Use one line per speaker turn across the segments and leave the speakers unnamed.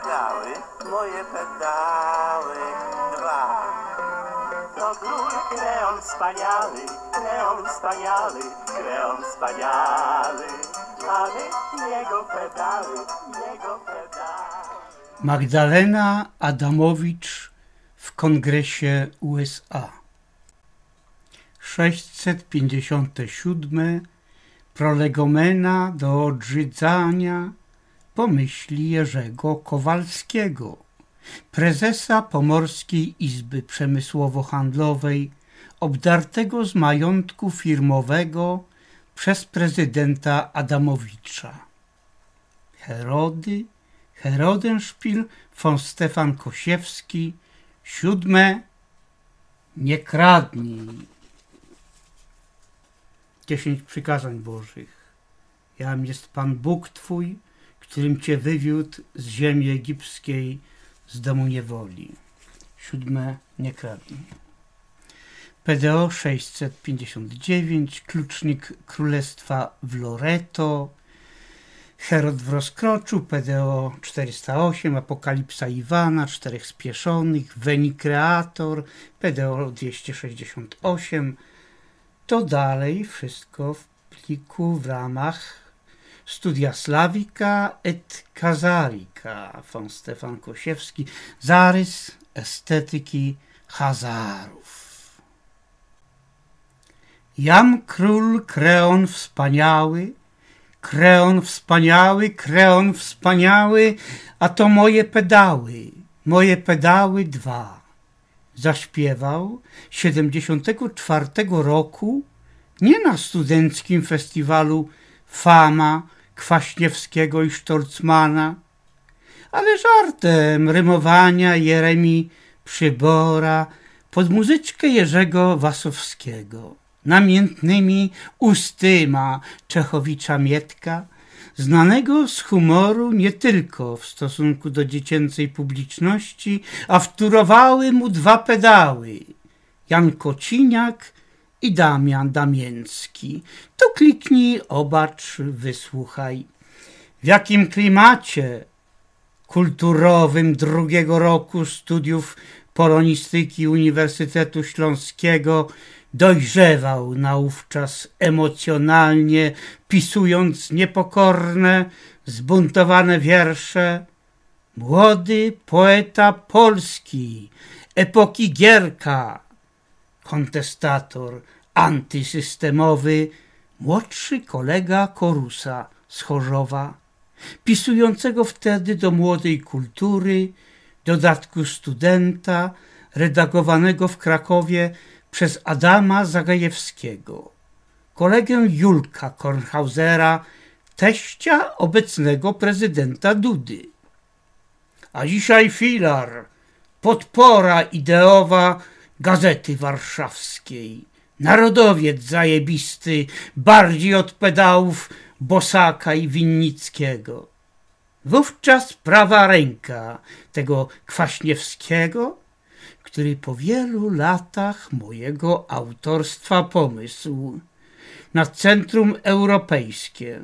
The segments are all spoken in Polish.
pedały, moje pedały, dwa. To król kreon wspaniały, kreon wspaniały, kreon wspaniały, ale jego pedały, jego pedały.
Magdalena Adamowicz w Kongresie USA 657 prolegomena do odrzydzania pomyśli Jerzego Kowalskiego, prezesa Pomorskiej Izby Przemysłowo-Handlowej, obdartego z majątku firmowego przez prezydenta Adamowicza. Herody, Herodenszpil von Stefan Kosiewski, siódme, nie kradnij. Dziesięć przykazań Bożych. Jam jest Pan Bóg Twój, którym Cię wywiódł z ziemi egipskiej, z domu niewoli. Siódme, nie kradnij. PDO 659, klucznik Królestwa w Loreto, Herod w rozkroczu, PDO 408, Apokalipsa Iwana, Czterech Spieszonych, Veni Creator, PDO 268. To dalej wszystko w pliku w ramach Studia Slawika et Kazarika von Stefan Kosiewski, zarys estetyki Hazarów. Jam król Kreon wspaniały, Kreon wspaniały, Kreon wspaniały, a to moje pedały, moje pedały dwa. Zaśpiewał 74 roku nie na studenckim festiwalu Fama Kwaśniewskiego i Sztorcmana, ale żartem rymowania Jeremi Przybora pod muzyczkę Jerzego Wasowskiego. Namiętnymi ustyma Czechowicza Mietka, znanego z humoru nie tylko w stosunku do dziecięcej publiczności, a wturowały mu dwa pedały. Jan Kociniak i Damian Damięcki. To kliknij, obacz, wysłuchaj. W jakim klimacie kulturowym drugiego roku studiów polonistyki Uniwersytetu Śląskiego dojrzewał naówczas emocjonalnie, pisując niepokorne, zbuntowane wiersze. Młody poeta polski, epoki Gierka, kontestator antysystemowy, młodszy kolega Korusa z Chorzowa, pisującego wtedy do młodej kultury, dodatku studenta, redagowanego w Krakowie przez Adama Zagajewskiego, kolegę Julka Kornhausera, teścia obecnego prezydenta Dudy. A dzisiaj filar, podpora ideowa Gazety Warszawskiej, narodowiec zajebisty, bardziej od pedałów Bosaka i Winnickiego. Wówczas prawa ręka tego Kwaśniewskiego który po wielu latach mojego autorstwa pomysł na Centrum Europejskie,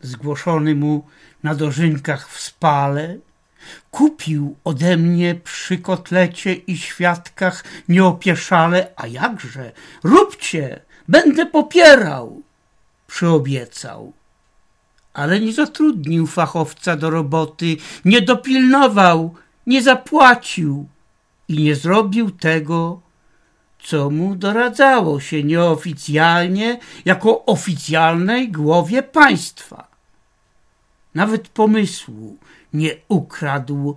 zgłoszony mu na dożynkach w Spale, kupił ode mnie przy kotlecie i świadkach nieopieszale, a jakże, róbcie, będę popierał, przyobiecał. Ale nie zatrudnił fachowca do roboty, nie dopilnował, nie zapłacił, i nie zrobił tego, co mu doradzało się nieoficjalnie jako oficjalnej głowie państwa. Nawet pomysłu nie ukradł,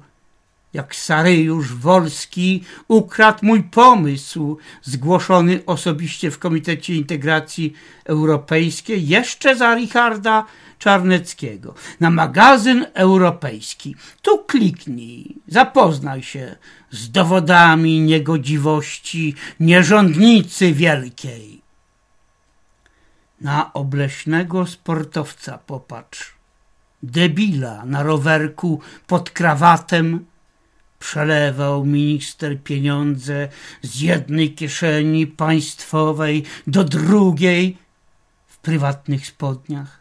jak Saryjusz Wolski ukradł mój pomysł, zgłoszony osobiście w Komitecie Integracji Europejskiej jeszcze za Richarda Czarneckiego na magazyn europejski. Tu kliknij, zapoznaj się z dowodami niegodziwości nierządnicy wielkiej. Na obleśnego sportowca popatrz. Debila na rowerku pod krawatem. Przelewał minister pieniądze z jednej kieszeni państwowej do drugiej w prywatnych spodniach.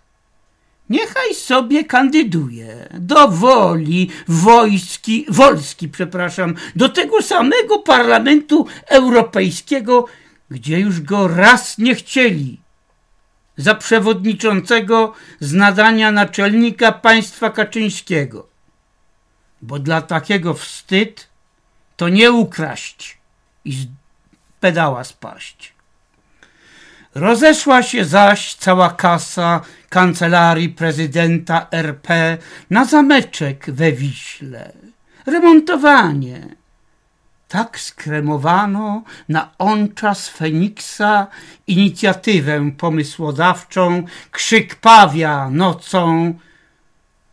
Niechaj sobie kandyduje do woli wojski, Wolski, przepraszam, do tego samego Parlamentu Europejskiego, gdzie już go raz nie chcieli za przewodniczącego z nadania naczelnika państwa Kaczyńskiego. Bo dla takiego wstyd to nie ukraść i z pedała spaść. Rozeszła się zaś cała kasa kancelarii prezydenta RP na zameczek we Wiśle. Remontowanie. Tak skremowano na on czas Feniksa inicjatywę pomysłodawczą krzyk pawia nocą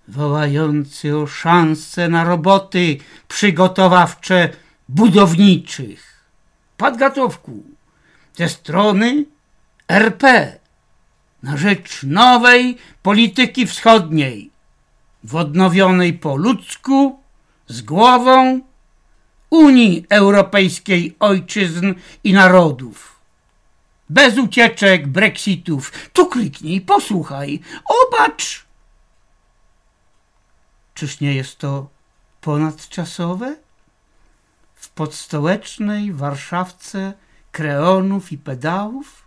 wołający o szanse na roboty przygotowawcze budowniczych. Padgatowku, ze strony RP na rzecz nowej polityki wschodniej, w odnowionej po ludzku, z głową Unii Europejskiej Ojczyzn i Narodów. Bez ucieczek, brexitów. Tu kliknij, posłuchaj, obacz. Czyż nie jest to ponadczasowe? W podstołecznej Warszawce kreonów i pedałów?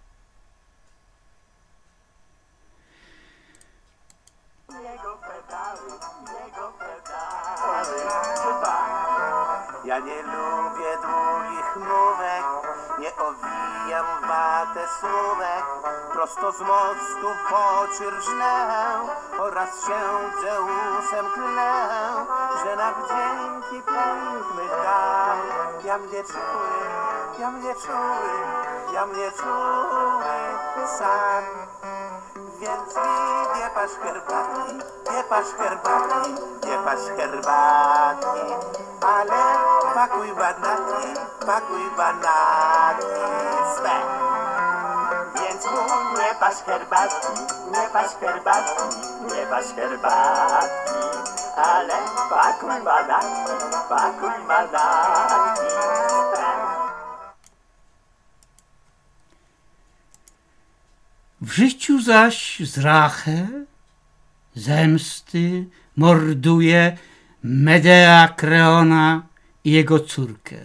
Ja nie lubię długich mówek, nie owijam w watę słówek. Prosto z mostu w oczy rżnę oraz się Zeusem klnę, że na wdzięki piękny dam. Ja mnie czuły, ja mnie czuły, ja mnie czuły sam. Więc mi nie pasz herbatki, nie pasz herbatki, nie pasz herbatki, ale pakuj banaki, pakuj banaki swe. Więc mu nie pasz herbatki, nie pasz herbatki, nie pasz herbatki, ale pakuj banaki, pakuj banaki swe.
W życiu zaś z rachę, zemsty morduje Medea Kreona i jego córkę,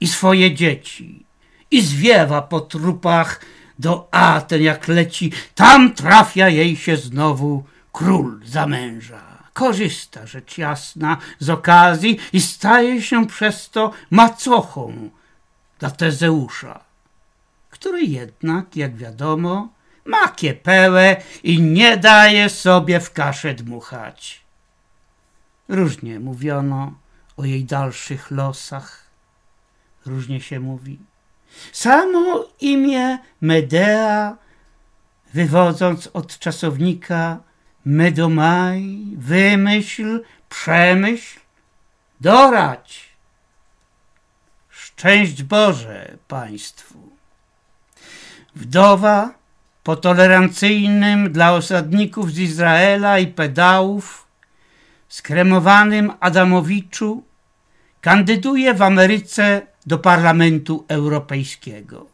i swoje dzieci, i zwiewa po trupach do Aten jak leci, tam trafia jej się znowu król za męża. Korzysta rzecz jasna z okazji i staje się przez to macochą dla Tezeusza, który jednak, jak wiadomo, ma kiepełę i nie daje sobie w kaszę dmuchać. Różnie mówiono o jej dalszych losach. Różnie się mówi. Samo imię Medea, wywodząc od czasownika Medomaj, wymyśl, przemyśl, dorać. Szczęść Boże Państwu. Wdowa po tolerancyjnym dla osadników z Izraela i pedałów, skremowanym Adamowiczu, kandyduje w Ameryce do Parlamentu Europejskiego.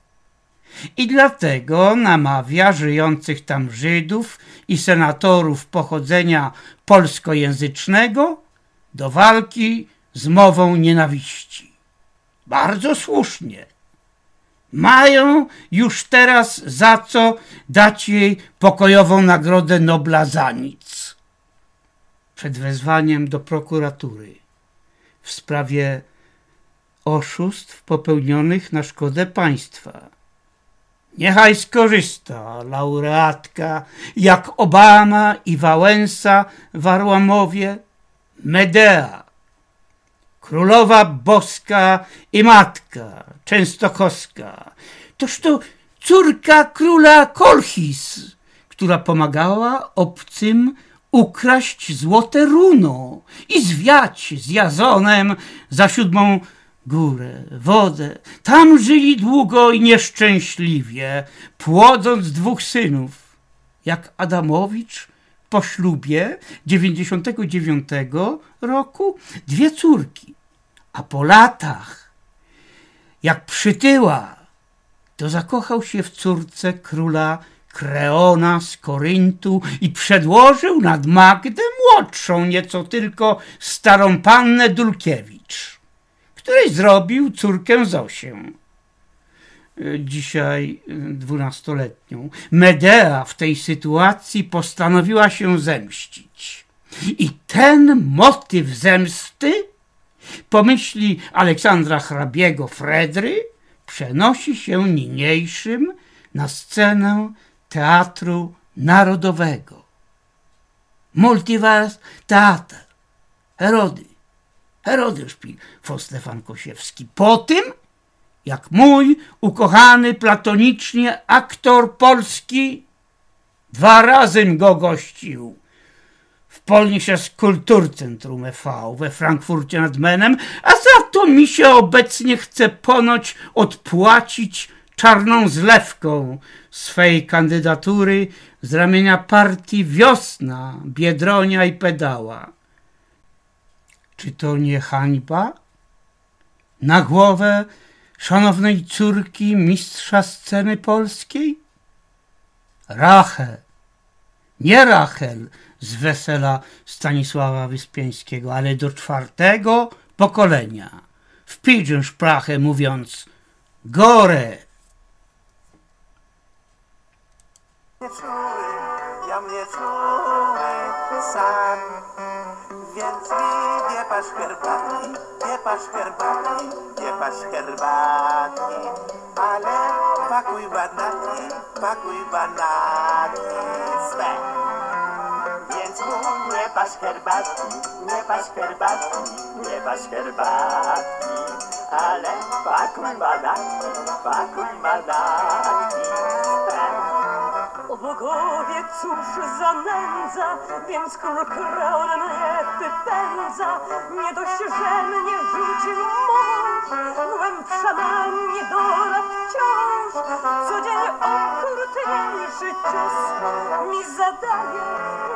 I dlatego namawia żyjących tam Żydów i senatorów pochodzenia polskojęzycznego do walki z mową nienawiści. Bardzo słusznie mają już teraz za co dać jej pokojową nagrodę Nobla za nic. Przed wezwaniem do prokuratury w sprawie oszustw popełnionych na szkodę państwa. Niechaj skorzysta laureatka jak Obama i Wałęsa w Arłamowie, Medea, królowa boska i matka częstochowska. Toż to córka króla Kolchis, która pomagała obcym ukraść złote runo i zwiać z Jazonem za siódmą górę, wodę. Tam żyli długo i nieszczęśliwie, płodząc dwóch synów, jak Adamowicz po ślubie 99 roku dwie córki, a po latach, jak przytyła, to zakochał się w córce króla Kreona z Koryntu i przedłożył nad Magdę młodszą nieco tylko starą pannę Dulkiewicz, której zrobił córkę Zosię. Dzisiaj dwunastoletnią. Medea w tej sytuacji postanowiła się zemścić. I ten motyw zemsty, pomyśli Aleksandra Hrabiego Fredry, przenosi się niniejszym na scenę Teatru Narodowego. Multiverse Teatr. Herody. Herody szpil. Fo Stefan Kosiewski. Po tym, jak mój ukochany platonicznie aktor polski dwa razy go gościł Polnisches Kulturcentrum e.V. we Frankfurcie nad Menem, a za to mi się obecnie chce ponoć odpłacić czarną zlewką swej kandydatury z ramienia partii Wiosna, Biedronia i Pedała. Czy to nie hańba? Na głowę szanownej córki mistrza sceny polskiej? Rachel, nie Rachel z wesela Stanisława Wyspiańskiego, ale do czwartego pokolenia. W szprachę mówiąc gore.
Nie czuły, ja mnie czuły sam, więc mi nie pasz herbatki, nie pasz herbatki, nie pasz herbatki, ale pakuj banatki, pakuj banatki swe. Więc mu nie pasz herbatki, nie pasz herbatki, nie pasz herbatki, ale pakuj banatki, pakuj banatki swe.
O bogowie, cóż za nędza, więc król Kreon mnie wypędza. Nie dość, że mnie rzucił mąż, głębsza na mnie dola wciąż. Codziennie okrutniejszy cios mi zadaje,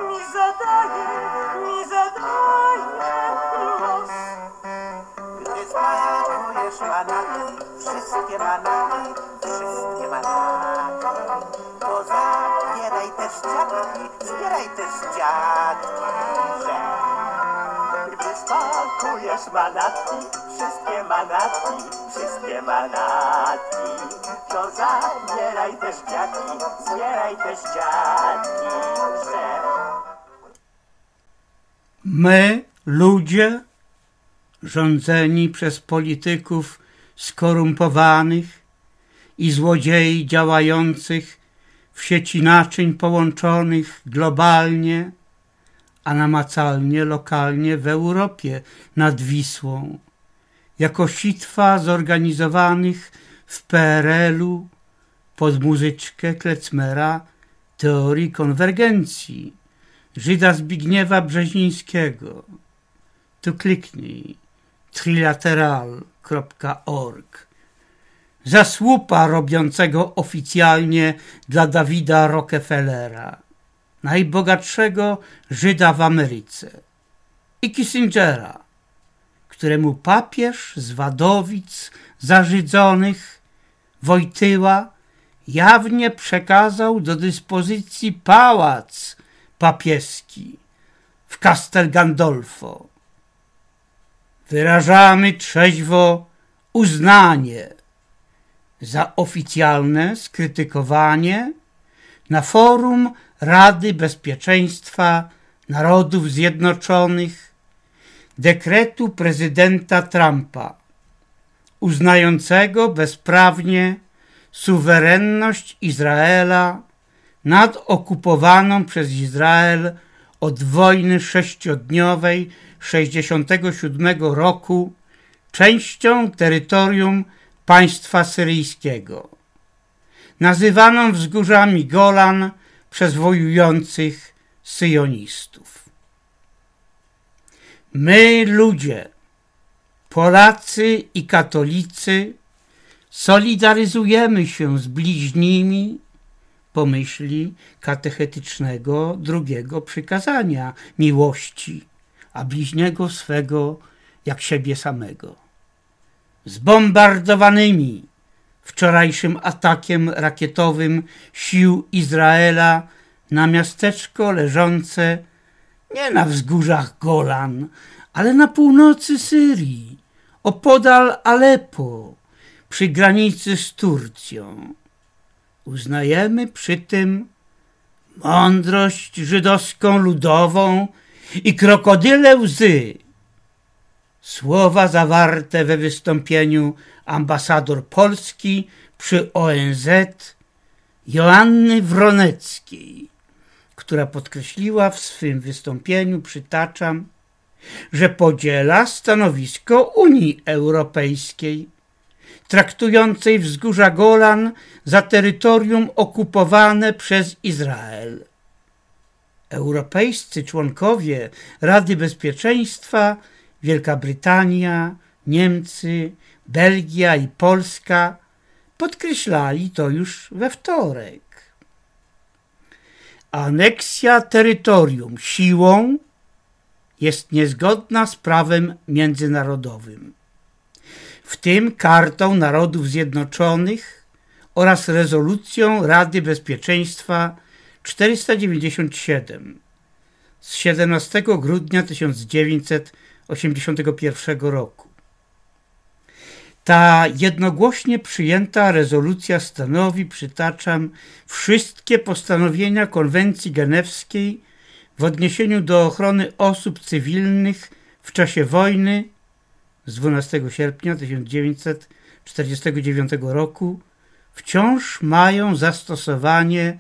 mi zadaje, mi zadaje los.
Gdy spakujesz manatki, wszystkie manatki, spakujesz manatki, wszystkie manatki, wszystkie manatki, to zabieraj też dziadki, zbieraj też dziadki, że...
My, ludzie, rządzeni przez polityków skorumpowanych i złodziei działających w sieci naczyń połączonych globalnie, a namacalnie lokalnie w Europie nad Wisłą, jako sitwa zorganizowanych w PRL-u pod muzyczkę Klecmera teorii konwergencji Żyda Zbigniewa Brzezińskiego. Tu kliknij. trilateral.org zasłupa robiącego oficjalnie dla Dawida Rockefellera, najbogatszego Żyda w Ameryce, i Kissingera, któremu papież z Wadowic zażydzonych Wojtyła jawnie przekazał do dyspozycji pałac papieski w Castel Gandolfo. Wyrażamy trzeźwo uznanie za oficjalne skrytykowanie na forum Rady Bezpieczeństwa Narodów Zjednoczonych dekretu prezydenta Trumpa uznającego bezprawnie suwerenność Izraela nad okupowaną przez Izrael od wojny sześciodniowej 67 roku częścią terytorium państwa syryjskiego, nazywaną wzgórzami Golan przez wojujących syjonistów. My, ludzie, Polacy i katolicy, solidaryzujemy się z bliźnimi pomyśli katechetycznego drugiego przykazania miłości, a bliźniego swego jak siebie samego zbombardowanymi, wczorajszym atakiem rakietowym sił Izraela na miasteczko leżące nie na wzgórzach Golan, ale na północy Syrii, opodal Aleppo, przy granicy z Turcją. Uznajemy przy tym mądrość żydowską ludową i krokodyle łzy. Słowa zawarte we wystąpieniu ambasador Polski przy ONZ Joanny Wroneckiej, która podkreśliła w swym wystąpieniu, przytaczam, że podziela stanowisko Unii Europejskiej, traktującej wzgórza Golan za terytorium okupowane przez Izrael. Europejscy członkowie Rady Bezpieczeństwa Wielka Brytania, Niemcy, Belgia i Polska podkreślali to już we wtorek. Aneksja terytorium siłą jest niezgodna z prawem międzynarodowym, w tym Kartą Narodów Zjednoczonych oraz rezolucją Rady Bezpieczeństwa 497 z 17 grudnia 1981 roku. Ta jednogłośnie przyjęta rezolucja stanowi, przytaczam, wszystkie postanowienia konwencji genewskiej w odniesieniu do ochrony osób cywilnych w czasie wojny z 12 sierpnia 1949 roku wciąż mają zastosowanie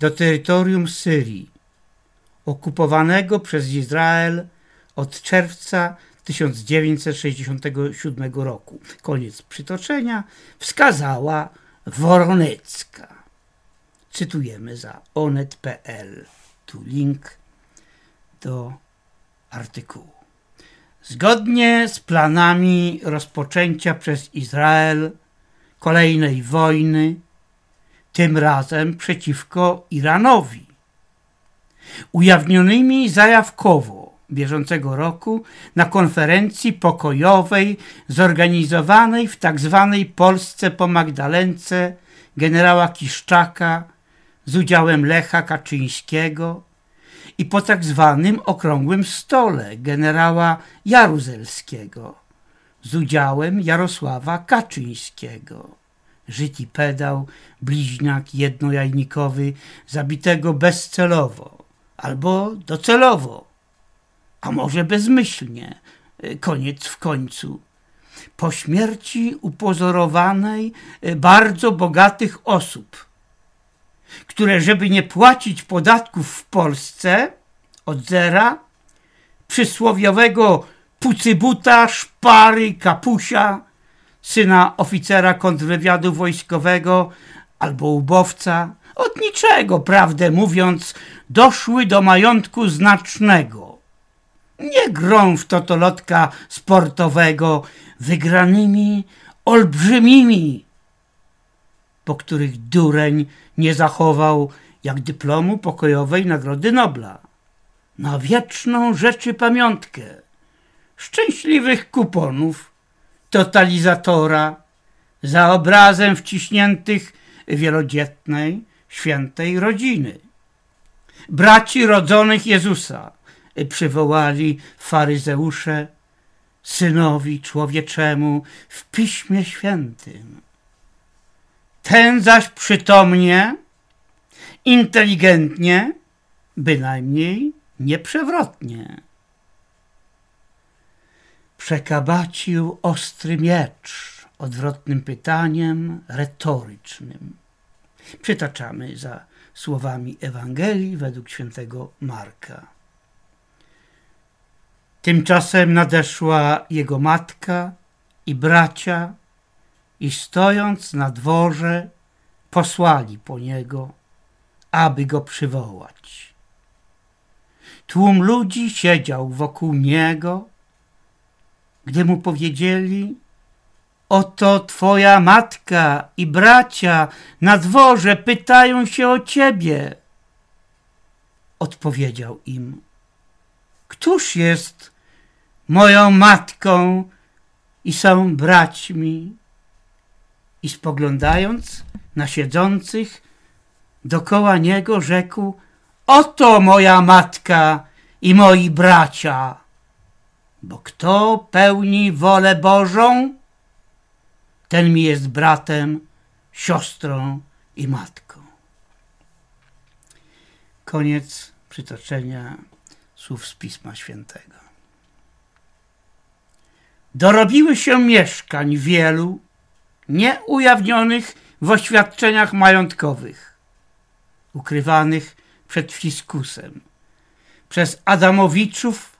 do terytorium Syrii, okupowanego przez Izrael od czerwca 1967 roku. Koniec przytoczenia wskazała Woronecka. Cytujemy za onet.pl. Tu link do artykułu. Zgodnie z planami rozpoczęcia przez Izrael kolejnej wojny, tym razem przeciwko Iranowi, ujawnionymi zajawkowo bieżącego roku na konferencji pokojowej zorganizowanej w tzw. Tak Polsce po Magdalence generała Kiszczaka z udziałem Lecha Kaczyńskiego i po tzw. Tak okrągłym stole generała Jaruzelskiego z udziałem Jarosława Kaczyńskiego. Żyti pedał, bliźniak jednojajnikowy, zabitego bezcelowo albo docelowo a może bezmyślnie, e, koniec w końcu. Po śmierci upozorowanej e, bardzo bogatych osób, które, żeby nie płacić podatków w Polsce od zera, przysłowiowego pucybuta, szpary, kapusia, syna oficera kontrwywiadu wojskowego albo ubowca, od niczego, prawdę mówiąc, doszły do majątku znacznego nie grą w totolotka sportowego wygranymi olbrzymimi, po których dureń nie zachował jak dyplomu pokojowej Nagrody Nobla. Na wieczną rzeczy pamiątkę szczęśliwych kuponów totalizatora za obrazem wciśniętych wielodzietnej, świętej rodziny. Braci rodzonych Jezusa – przywołali faryzeusze synowi człowieczemu w Piśmie Świętym. Ten zaś przytomnie, inteligentnie, bynajmniej nieprzewrotnie. Przekabacił ostry miecz odwrotnym pytaniem retorycznym. Przytaczamy za słowami Ewangelii według świętego Marka. Tymczasem nadeszła jego matka i bracia i stojąc na dworze posłali po niego, aby go przywołać. Tłum ludzi siedział wokół niego, gdy mu powiedzieli Oto twoja matka i bracia na dworze pytają się o ciebie. Odpowiedział im Któż jest moją matką i są braćmi. i spoglądając na siedzących dokoła niego rzekł Oto moja matka i moi bracia, bo kto pełni wolę Bożą, ten mi jest bratem, siostrą i matką. Koniec przytoczenia słów z Pisma Świętego. Dorobiły się mieszkań wielu, nieujawnionych w oświadczeniach majątkowych, ukrywanych przed fiskusem, przez Adamowiczów,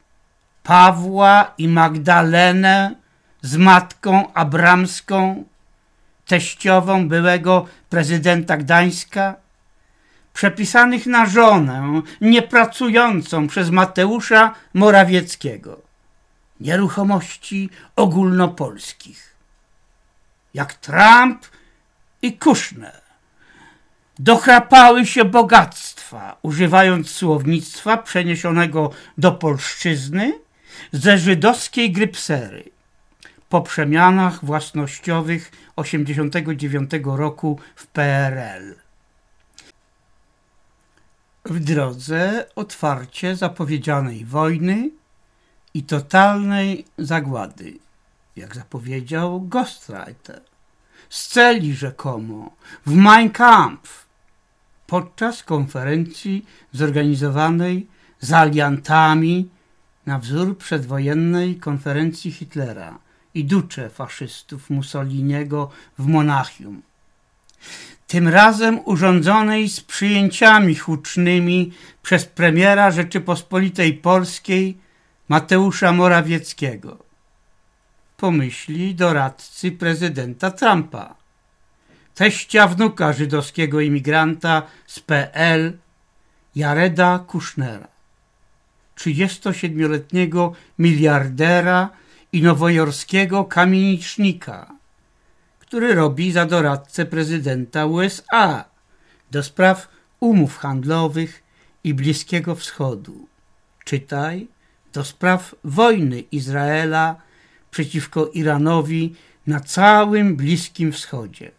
Pawła i Magdalenę z matką Abramską, teściową byłego prezydenta Gdańska, przepisanych na żonę niepracującą przez Mateusza Morawieckiego, nieruchomości ogólnopolskich, jak Trump i Kushner, dochrapały się bogactwa, używając słownictwa przeniesionego do polszczyzny ze żydowskiej grypsery po przemianach własnościowych 89 roku w PRL. W drodze otwarcie zapowiedzianej wojny i totalnej zagłady, jak zapowiedział Ghostwriter, z celi rzekomo w Mein Kampf podczas konferencji zorganizowanej z aliantami na wzór przedwojennej konferencji Hitlera i ducze faszystów Mussoliniego w Monachium. Tym razem urządzonej z przyjęciami hucznymi przez premiera Rzeczypospolitej Polskiej Mateusza Morawieckiego. Pomyśli doradcy prezydenta Trumpa, teścia wnuka żydowskiego imigranta z PL Jareda Kushnera, 37-letniego miliardera i nowojorskiego kamienicznika, który robi za doradcę prezydenta USA do spraw umów handlowych i Bliskiego Wschodu. Czytaj do spraw wojny Izraela przeciwko Iranowi na całym Bliskim Wschodzie.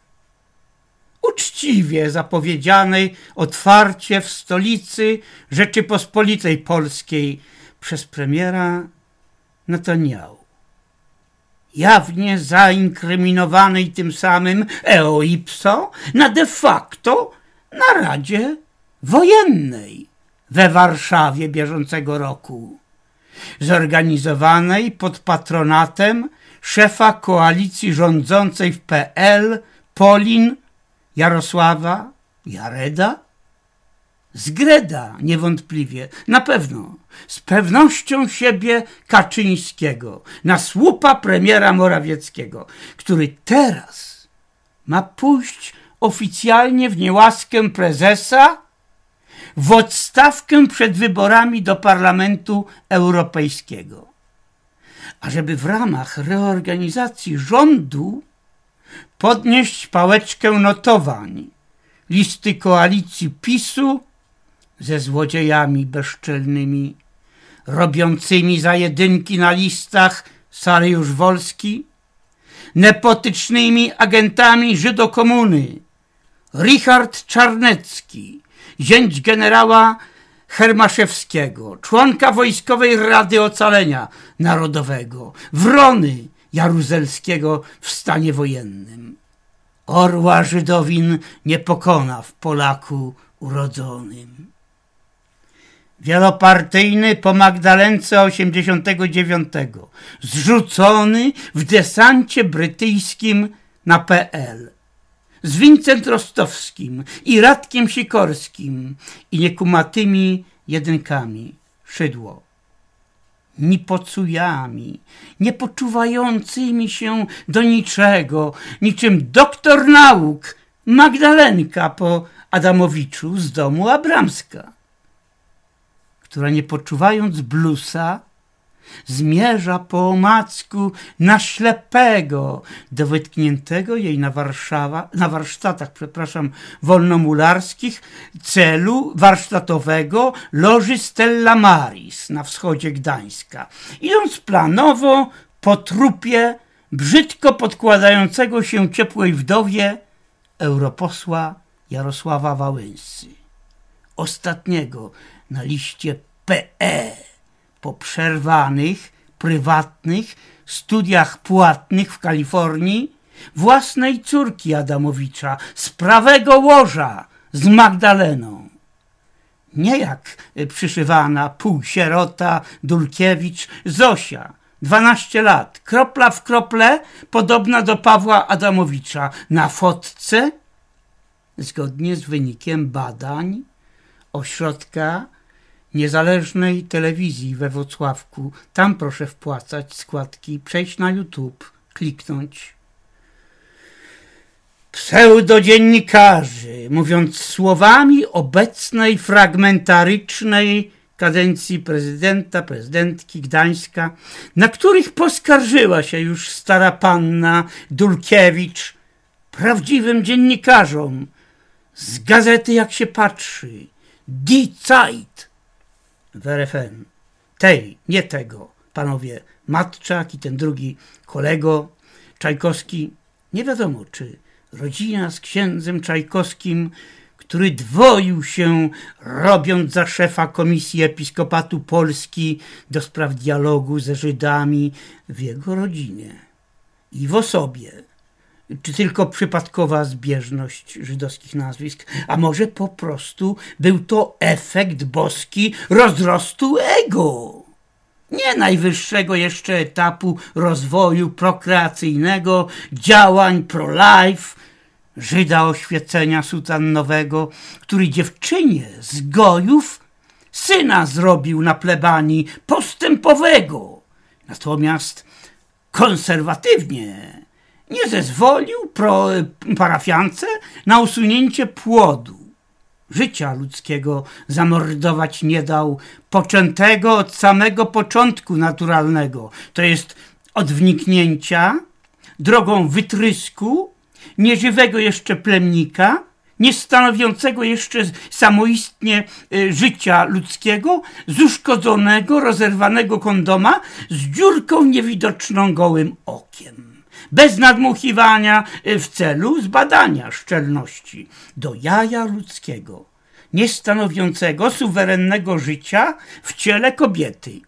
Uczciwie zapowiedzianej otwarcie w stolicy Rzeczypospolitej Polskiej przez premiera Netanyahu jawnie zainkryminowany tym samym eo ipso na de facto na Radzie Wojennej we Warszawie bieżącego roku, zorganizowanej pod patronatem szefa koalicji rządzącej w PL Polin Jarosława Jareda? Z Greda niewątpliwie, na pewno, z pewnością siebie Kaczyńskiego, na słupa premiera Morawieckiego, który teraz ma pójść oficjalnie w niełaskę prezesa w odstawkę przed wyborami do Parlamentu Europejskiego. A żeby w ramach reorganizacji rządu podnieść pałeczkę notowań listy koalicji PiSu ze złodziejami bezczelnymi, robiącymi za jedynki na listach Saryusz Wolski, nepotycznymi agentami Żydokomuny, Richard Czarnecki, zięć generała Hermaszewskiego, członka Wojskowej Rady Ocalenia Narodowego, Wrony Jaruzelskiego w stanie wojennym. Orła Żydowin nie pokona w Polaku urodzonym wielopartyjny po Magdalence 89, zrzucony w desancie brytyjskim na PL. Z Wincent Rostowskim i Radkiem Sikorskim i niekumatymi jedynkami szydło. Nipocujami, niepoczuwającymi się do niczego, niczym doktor nauk Magdalenka po Adamowiczu z domu Abramska która nie poczuwając blusa, zmierza po omacku na ślepego do wytkniętego jej na, Warszawa, na warsztatach, przepraszam, wolnomularskich celu warsztatowego loży Stella Maris na wschodzie Gdańska, idąc planowo po trupie brzydko podkładającego się ciepłej wdowie europosła Jarosława Wałęsy, ostatniego na liście PE po przerwanych, prywatnych studiach płatnych w Kalifornii własnej córki Adamowicza z prawego łoża z Magdaleną. Nie jak przyszywana półsierota Dulkiewicz Zosia, 12 lat, kropla w krople, podobna do Pawła Adamowicza. Na fotce, zgodnie z wynikiem badań ośrodka niezależnej telewizji we Wrocławku. Tam proszę wpłacać składki, przejść na YouTube, kliknąć. Pseudodziennikarzy, mówiąc słowami obecnej fragmentarycznej kadencji prezydenta, prezydentki Gdańska, na których poskarżyła się już stara panna Dulkiewicz, prawdziwym dziennikarzom z gazety jak się patrzy, Die Zeit w. Tej, nie tego, panowie Matczak i ten drugi kolego Czajkowski. Nie wiadomo, czy rodzina z księdzem Czajkowskim który dwoił się, robiąc za szefa Komisji Episkopatu Polski do spraw dialogu ze Żydami w jego rodzinie i w osobie. Czy tylko przypadkowa zbieżność żydowskich nazwisk, a może po prostu był to efekt boski rozrostu ego? Nie najwyższego jeszcze etapu rozwoju prokreacyjnego, działań pro-life, Żyda oświecenia sutannowego, który dziewczynie z gojów syna zrobił na plebanii postępowego. Natomiast konserwatywnie nie zezwolił pro, parafiance na usunięcie płodu. Życia ludzkiego zamordować nie dał, poczętego od samego początku naturalnego, to jest od wniknięcia, drogą wytrysku nieżywego jeszcze plemnika, nie stanowiącego jeszcze samoistnie e, życia ludzkiego, z uszkodzonego, rozerwanego kondoma, z dziurką niewidoczną gołym okiem. Bez nadmuchiwania e, w celu zbadania szczelności do jaja ludzkiego, nie stanowiącego suwerennego życia w ciele kobiety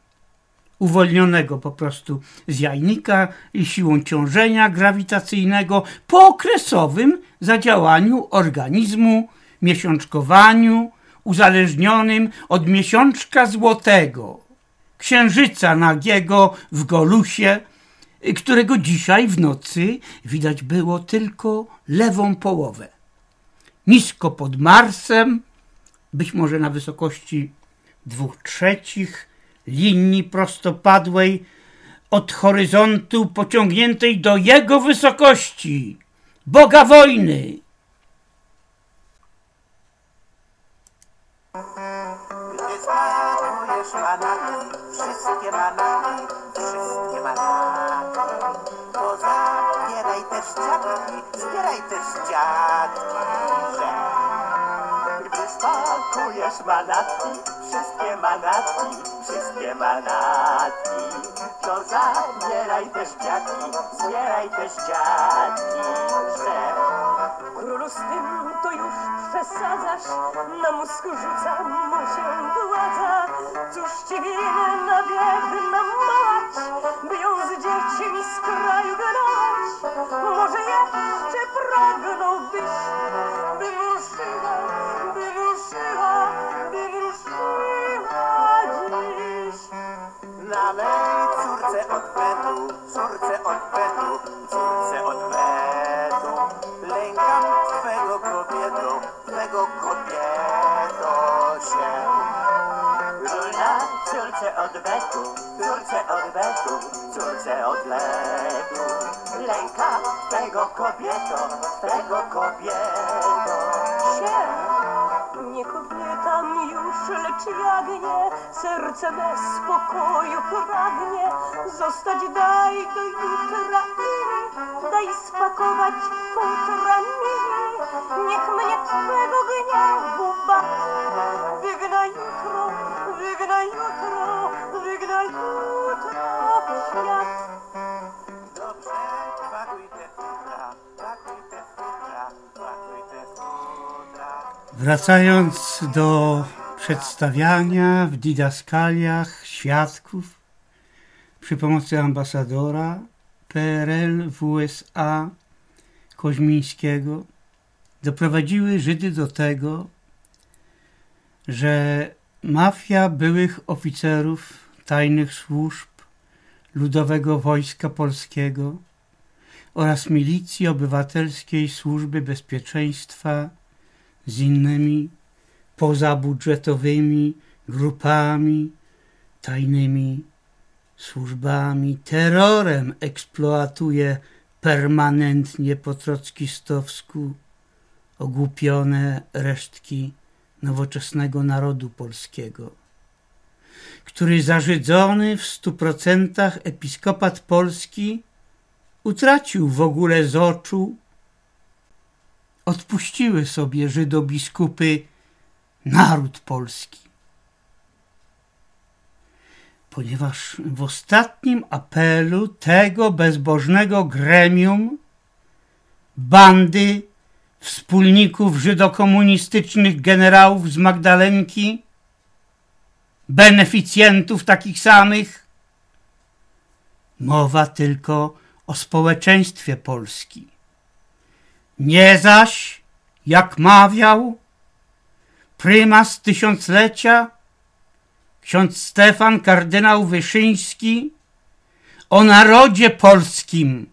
uwolnionego po prostu z jajnika i siłą ciążenia grawitacyjnego po okresowym zadziałaniu organizmu, miesiączkowaniu, uzależnionym od miesiączka złotego, księżyca nagiego w Golusie, którego dzisiaj w nocy widać było tylko lewą połowę. Nisko pod Marsem, być może na wysokości dwóch trzecich linii prostopadłej od horyzontu pociągniętej do jego wysokości, Boga wojny.
Wszystkie dziadki, zbieraj też dziadki. Gdy smakujesz manatki, wszystkie manatki, wszystkie manatki, to zabieraj też dziadki, zbieraj też dziadki, że...
Królu z tym to już przesadzasz, na mózg rzuca mu się władza. Cóż ci winna biedna mać, by ją z dziećmi z kraju gnać? Może jeszcze pragnąłbyś, by ruszyła, by ruszyła, by ruszyła dziś.
Na mej córce od petu, córce od od
betu, córce od betu, córce od. Lęka twego kobieto, twego kobieto.
się Nie kobietam już, lecz jagnie Serce bez spokoju pragnie Zostać daj do jutra i Daj spakować futra mi Niech mnie twego gniewu bat Wygnaj jutro,
Wracając do przedstawiania w didaskaliach świadków przy pomocy ambasadora PRL w USA Koźmińskiego doprowadziły Żydy do tego, że mafia byłych oficerów tajnych służb Ludowego Wojska Polskiego oraz milicji obywatelskiej Służby Bezpieczeństwa z innymi pozabudżetowymi grupami, tajnymi służbami, terrorem eksploatuje permanentnie po trockistowsku ogłupione resztki nowoczesnego narodu polskiego, który zażydzony w stu procentach episkopat polski utracił w ogóle z oczu, odpuściły sobie żydobiskupy naród polski. Ponieważ w ostatnim apelu tego bezbożnego gremium bandy wspólników żydokomunistycznych generałów z Magdalenki, beneficjentów takich samych, mowa tylko o społeczeństwie Polski. Nie zaś, jak mawiał prymas tysiąclecia, ksiądz Stefan kardynał Wyszyński, o narodzie polskim,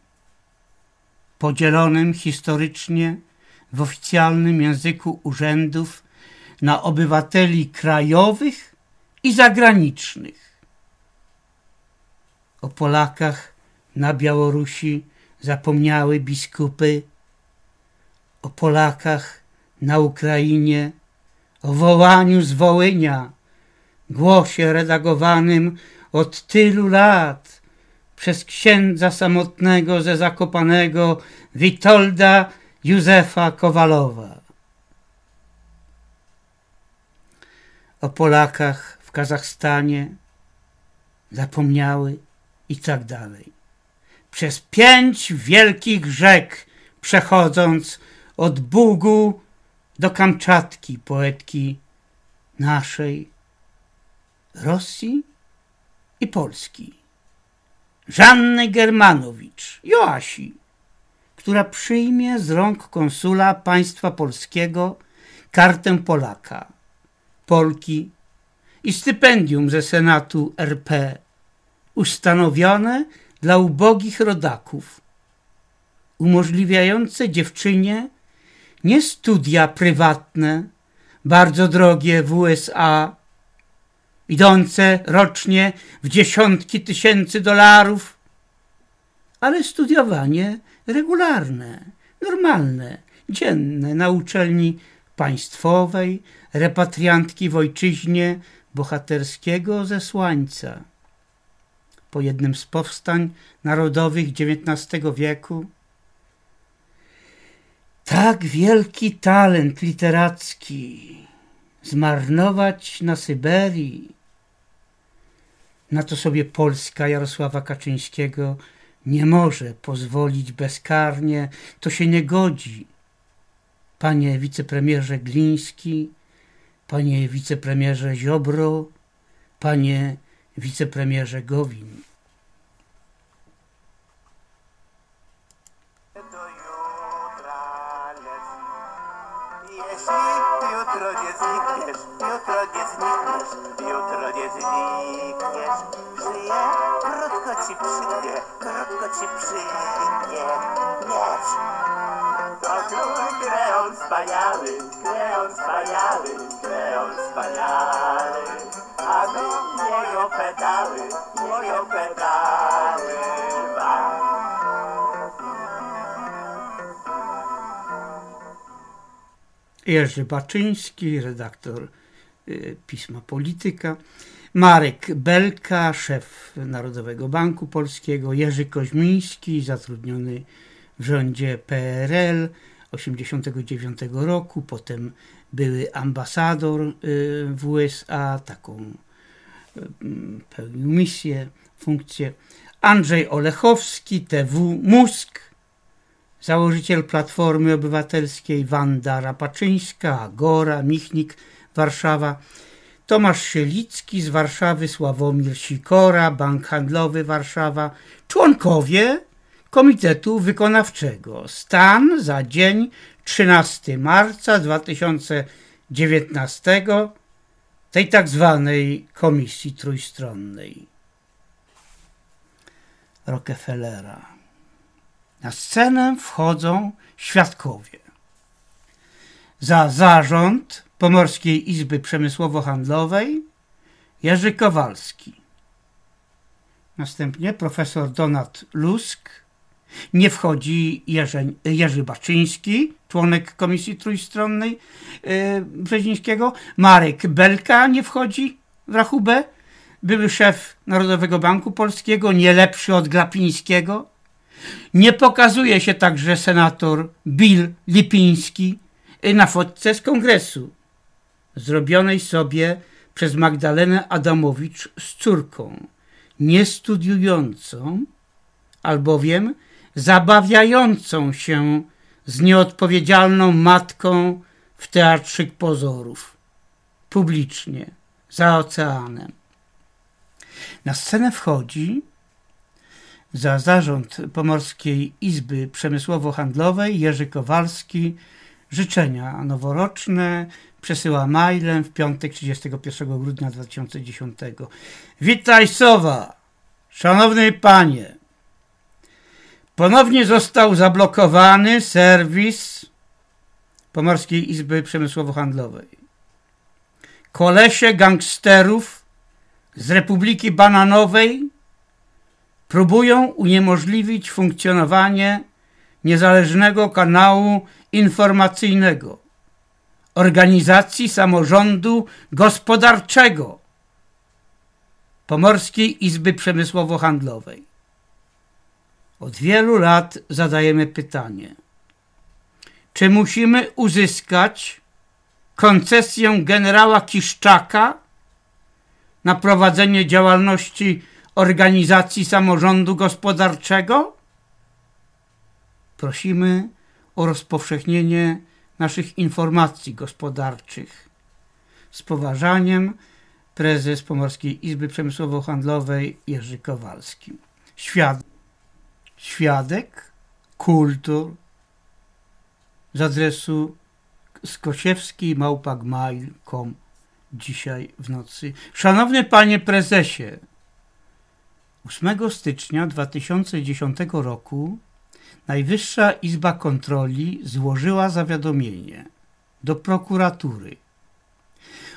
podzielonym historycznie w oficjalnym języku urzędów na obywateli krajowych i zagranicznych. O Polakach na Białorusi zapomniały biskupy, o Polakach na Ukrainie, o wołaniu z Wołynia, głosie redagowanym od tylu lat przez księdza samotnego ze Zakopanego Witolda Józefa Kowalowa. O Polakach w Kazachstanie zapomniały i tak dalej. Przez pięć wielkich rzek przechodząc od Bugu do Kamczatki poetki naszej Rosji i Polski. Żanny Germanowicz, Joasi, która przyjmie z rąk konsula państwa polskiego kartę Polaka, Polki i stypendium ze Senatu RP ustanowione dla ubogich rodaków, umożliwiające dziewczynie nie studia prywatne, bardzo drogie w USA, idące rocznie w dziesiątki tysięcy dolarów, ale studiowanie regularne, normalne, dzienne na uczelni państwowej, repatriantki w ojczyźnie bohaterskiego zesłańca. Po jednym z powstań narodowych XIX wieku tak wielki talent literacki zmarnować na Syberii. Na to sobie Polska Jarosława Kaczyńskiego nie może pozwolić bezkarnie, to się nie godzi. Panie wicepremierze Gliński, panie wicepremierze Ziobro, panie wicepremierze Gowin.
Jutro nie znikniesz, jutro nie znikniesz, żyje, krótko ci przyjdzie, krótko ci przyjdzie, miecz. To król kreon wspaniały, kreon wspaniały, kreon wspaniały, a my jego pedały, jego pedały.
Jerzy Baczyński, redaktor pisma Polityka, Marek Belka, szef Narodowego Banku Polskiego, Jerzy Koźmiński, zatrudniony w rządzie PRL 89 roku, potem były ambasador y, w USA, taką y, pełnił misję, funkcję. Andrzej Olechowski, TW Musk, założyciel Platformy Obywatelskiej. Wanda Rapaczyńska, Agora, Michnik, Warszawa, Tomasz Sielicki z Warszawy, Sławomir Sikora, Bank Handlowy Warszawa, członkowie Komitetu Wykonawczego. Stan za dzień 13 marca 2019 tej tak zwanej Komisji Trójstronnej. Rockefellera. Na scenę wchodzą świadkowie. Za zarząd Pomorskiej Izby Przemysłowo-Handlowej Jerzy Kowalski. Następnie profesor Donat Lusk. Nie wchodzi Jerzy, Jerzy Baczyński, członek Komisji Trójstronnej yy, Brzezińskiego. Marek Belka nie wchodzi w rachubę. Były szef Narodowego Banku Polskiego, nie lepszy od Glapińskiego. Nie pokazuje się także senator Bill Lipiński na fotce z kongresu, zrobionej sobie przez Magdalenę Adamowicz z córką, nie studiującą, albowiem zabawiającą się z nieodpowiedzialną matką w teatrzyk pozorów, publicznie, za oceanem. Na scenę wchodzi za zarząd Pomorskiej Izby Przemysłowo-Handlowej Jerzy Kowalski życzenia noworoczne przesyła mailem w piątek 31 grudnia 2010. Witaj Sowa! Szanowny Panie! Ponownie został zablokowany serwis Pomorskiej Izby Przemysłowo-Handlowej. Kolesie gangsterów z Republiki Bananowej próbują uniemożliwić funkcjonowanie niezależnego kanału informacyjnego, organizacji samorządu gospodarczego Pomorskiej Izby Przemysłowo-Handlowej. Od wielu lat zadajemy pytanie, czy musimy uzyskać koncesję generała Kiszczaka na prowadzenie działalności organizacji samorządu gospodarczego? Prosimy o rozpowszechnienie naszych informacji gospodarczych. Z poważaniem prezes Pomorskiej Izby Przemysłowo-Handlowej Jerzy Kowalski. Świad świadek kultur z adresu skosiewski małpagmail.com dzisiaj w nocy. Szanowny panie prezesie, 8 stycznia 2010 roku Najwyższa Izba Kontroli złożyła zawiadomienie do prokuratury.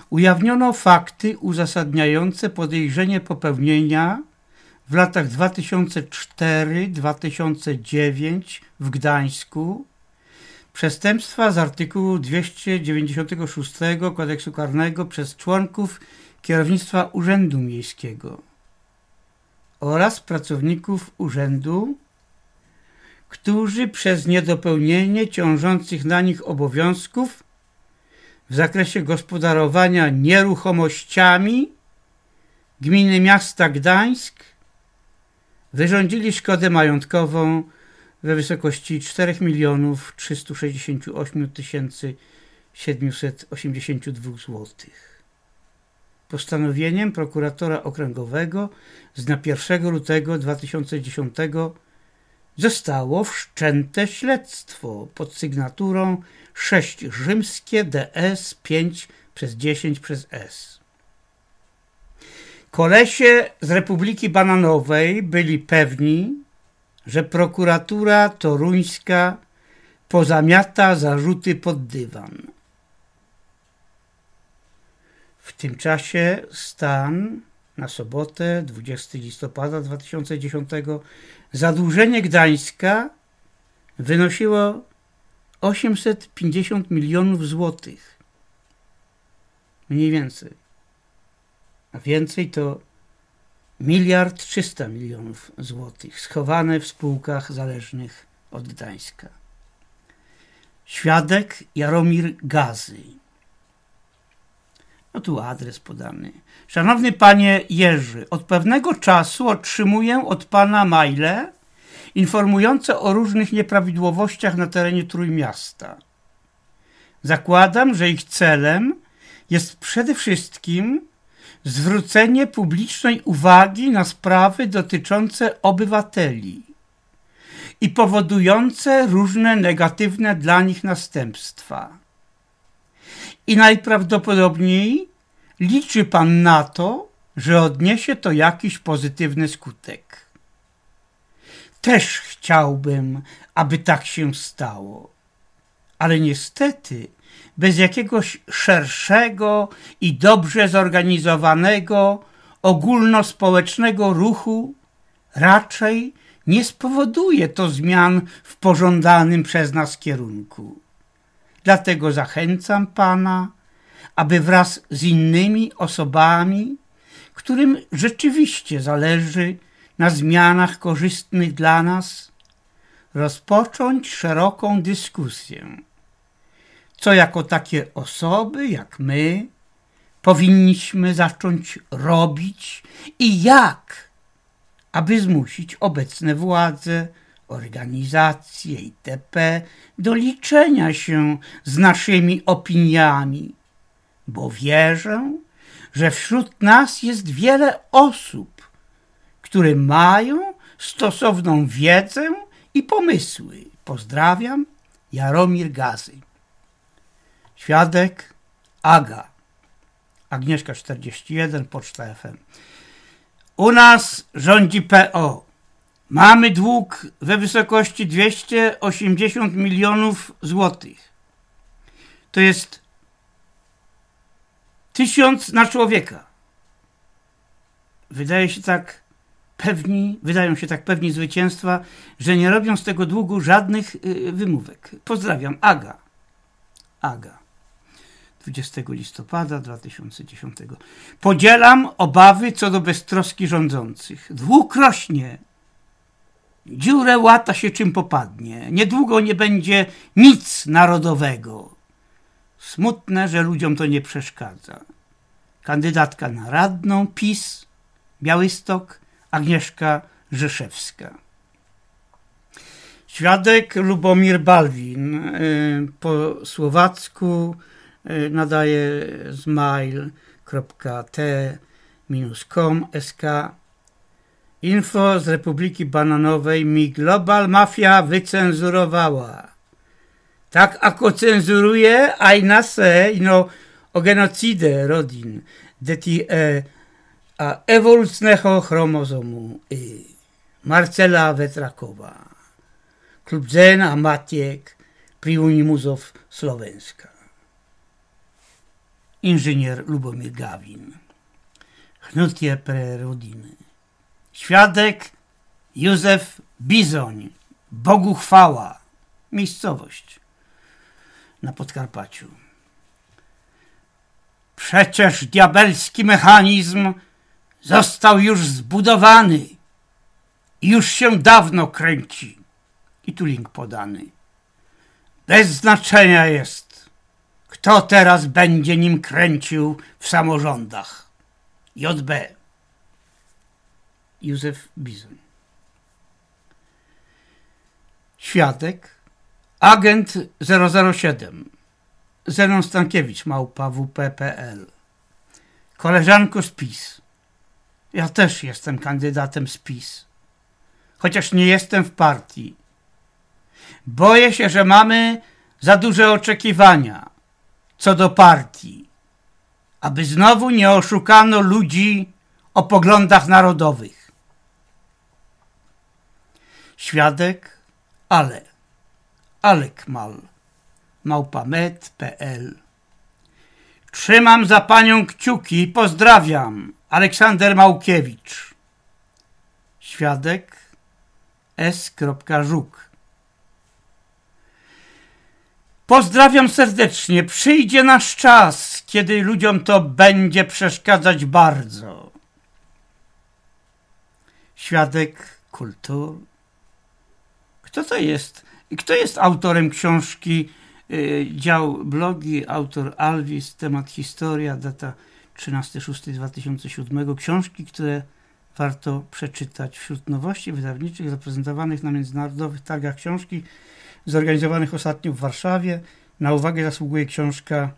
Ujawniono fakty uzasadniające podejrzenie popełnienia w latach 2004-2009 w Gdańsku przestępstwa z artykułu 296 kodeksu karnego przez członków kierownictwa Urzędu Miejskiego oraz pracowników urzędu którzy przez niedopełnienie ciążących na nich obowiązków w zakresie gospodarowania nieruchomościami gminy miasta Gdańsk wyrządzili szkodę majątkową we wysokości 4 milionów 368 782 zł. Postanowieniem prokuratora okręgowego z dnia 1 lutego 2010 zostało wszczęte śledztwo pod sygnaturą 6 rzymskie DS 5 przez 10 przez S. Kolesie z Republiki Bananowej byli pewni, że prokuratura toruńska pozamiata zarzuty pod dywan. W tym czasie stan na sobotę 20 listopada 2010 zadłużenie Gdańska wynosiło 850 milionów złotych. Mniej więcej. A więcej to miliard 300 milionów złotych schowane w spółkach zależnych od Gdańska. Świadek Jaromir Gazy. No tu adres podany. Szanowny panie Jerzy, od pewnego czasu otrzymuję od pana maile informujące o różnych nieprawidłowościach na terenie Trójmiasta. Zakładam, że ich celem jest przede wszystkim zwrócenie publicznej uwagi na sprawy dotyczące obywateli i powodujące różne negatywne dla nich następstwa. I najprawdopodobniej liczy Pan na to, że odniesie to jakiś pozytywny skutek. Też chciałbym, aby tak się stało, ale niestety bez jakiegoś szerszego i dobrze zorganizowanego ogólnospołecznego ruchu raczej nie spowoduje to zmian w pożądanym przez nas kierunku. Dlatego zachęcam Pana, aby wraz z innymi osobami, którym rzeczywiście zależy na zmianach korzystnych dla nas, rozpocząć szeroką dyskusję co jako takie osoby, jak my, powinniśmy zacząć robić i jak, aby zmusić obecne władze, organizacje itp. do liczenia się z naszymi opiniami, bo wierzę, że wśród nas jest wiele osób, które mają stosowną wiedzę i pomysły. Pozdrawiam, Jaromir Gazy. Świadek Aga. Agnieszka 41, Poczta FM. U nas rządzi PO. Mamy dług we wysokości 280 milionów złotych. To jest tysiąc na człowieka. Wydaje się tak pewni, wydają się tak pewni zwycięstwa, że nie robią z tego długu żadnych y, wymówek. Pozdrawiam, Aga. Aga. 20 listopada 2010. Podzielam obawy co do beztroski rządzących. Dług rośnie. Dziurę łata się czym popadnie. Niedługo nie będzie nic narodowego. Smutne, że ludziom to nie przeszkadza. Kandydatka na radną PiS, Białystok, Agnieszka Rzeszewska. Świadek Lubomir Balwin, y, po słowacku Y, nadaje smile.t-com sk Info z Republiki Bananowej mi Global Mafia wycenzurowała. Tak ako cenzuruje aj nase ino o genocidę rodin deti e, a ewolucnego chromozomu y. Marcela Wetrakowa. Klub Zen a Matiek Priunimuzów Słowenska inżynier Lubomir Gawin. Chnutie prerodziny. Świadek Józef Bizoń. Bogu chwała. Miejscowość na Podkarpaciu. Przecież diabelski mechanizm został już zbudowany i już się dawno kręci. I tu link podany. Bez znaczenia jest, kto teraz będzie nim kręcił w samorządach? JB. Józef Bizon. Świadek. Agent 007. Zenon Stankiewicz, małpa WP.pl. Koleżanko z PiS. Ja też jestem kandydatem z PiS. Chociaż nie jestem w partii. Boję się, że mamy za duże oczekiwania co do partii, aby znowu nie oszukano ludzi o poglądach narodowych. Świadek Ale, Alekmal, małpamet.pl Trzymam za panią kciuki i pozdrawiam. Aleksander Małkiewicz. Świadek S. Żuk Pozdrawiam serdecznie. Przyjdzie nasz czas, kiedy ludziom to będzie przeszkadzać bardzo. Świadek kultur. Kto to jest? Kto jest autorem książki y, Dział blogi, autor Alvis, temat historia, data 13.06.2007. Książki, które warto przeczytać. Wśród nowości wydawniczych zaprezentowanych na międzynarodowych targach książki zorganizowanych ostatnio w Warszawie na uwagę zasługuje książka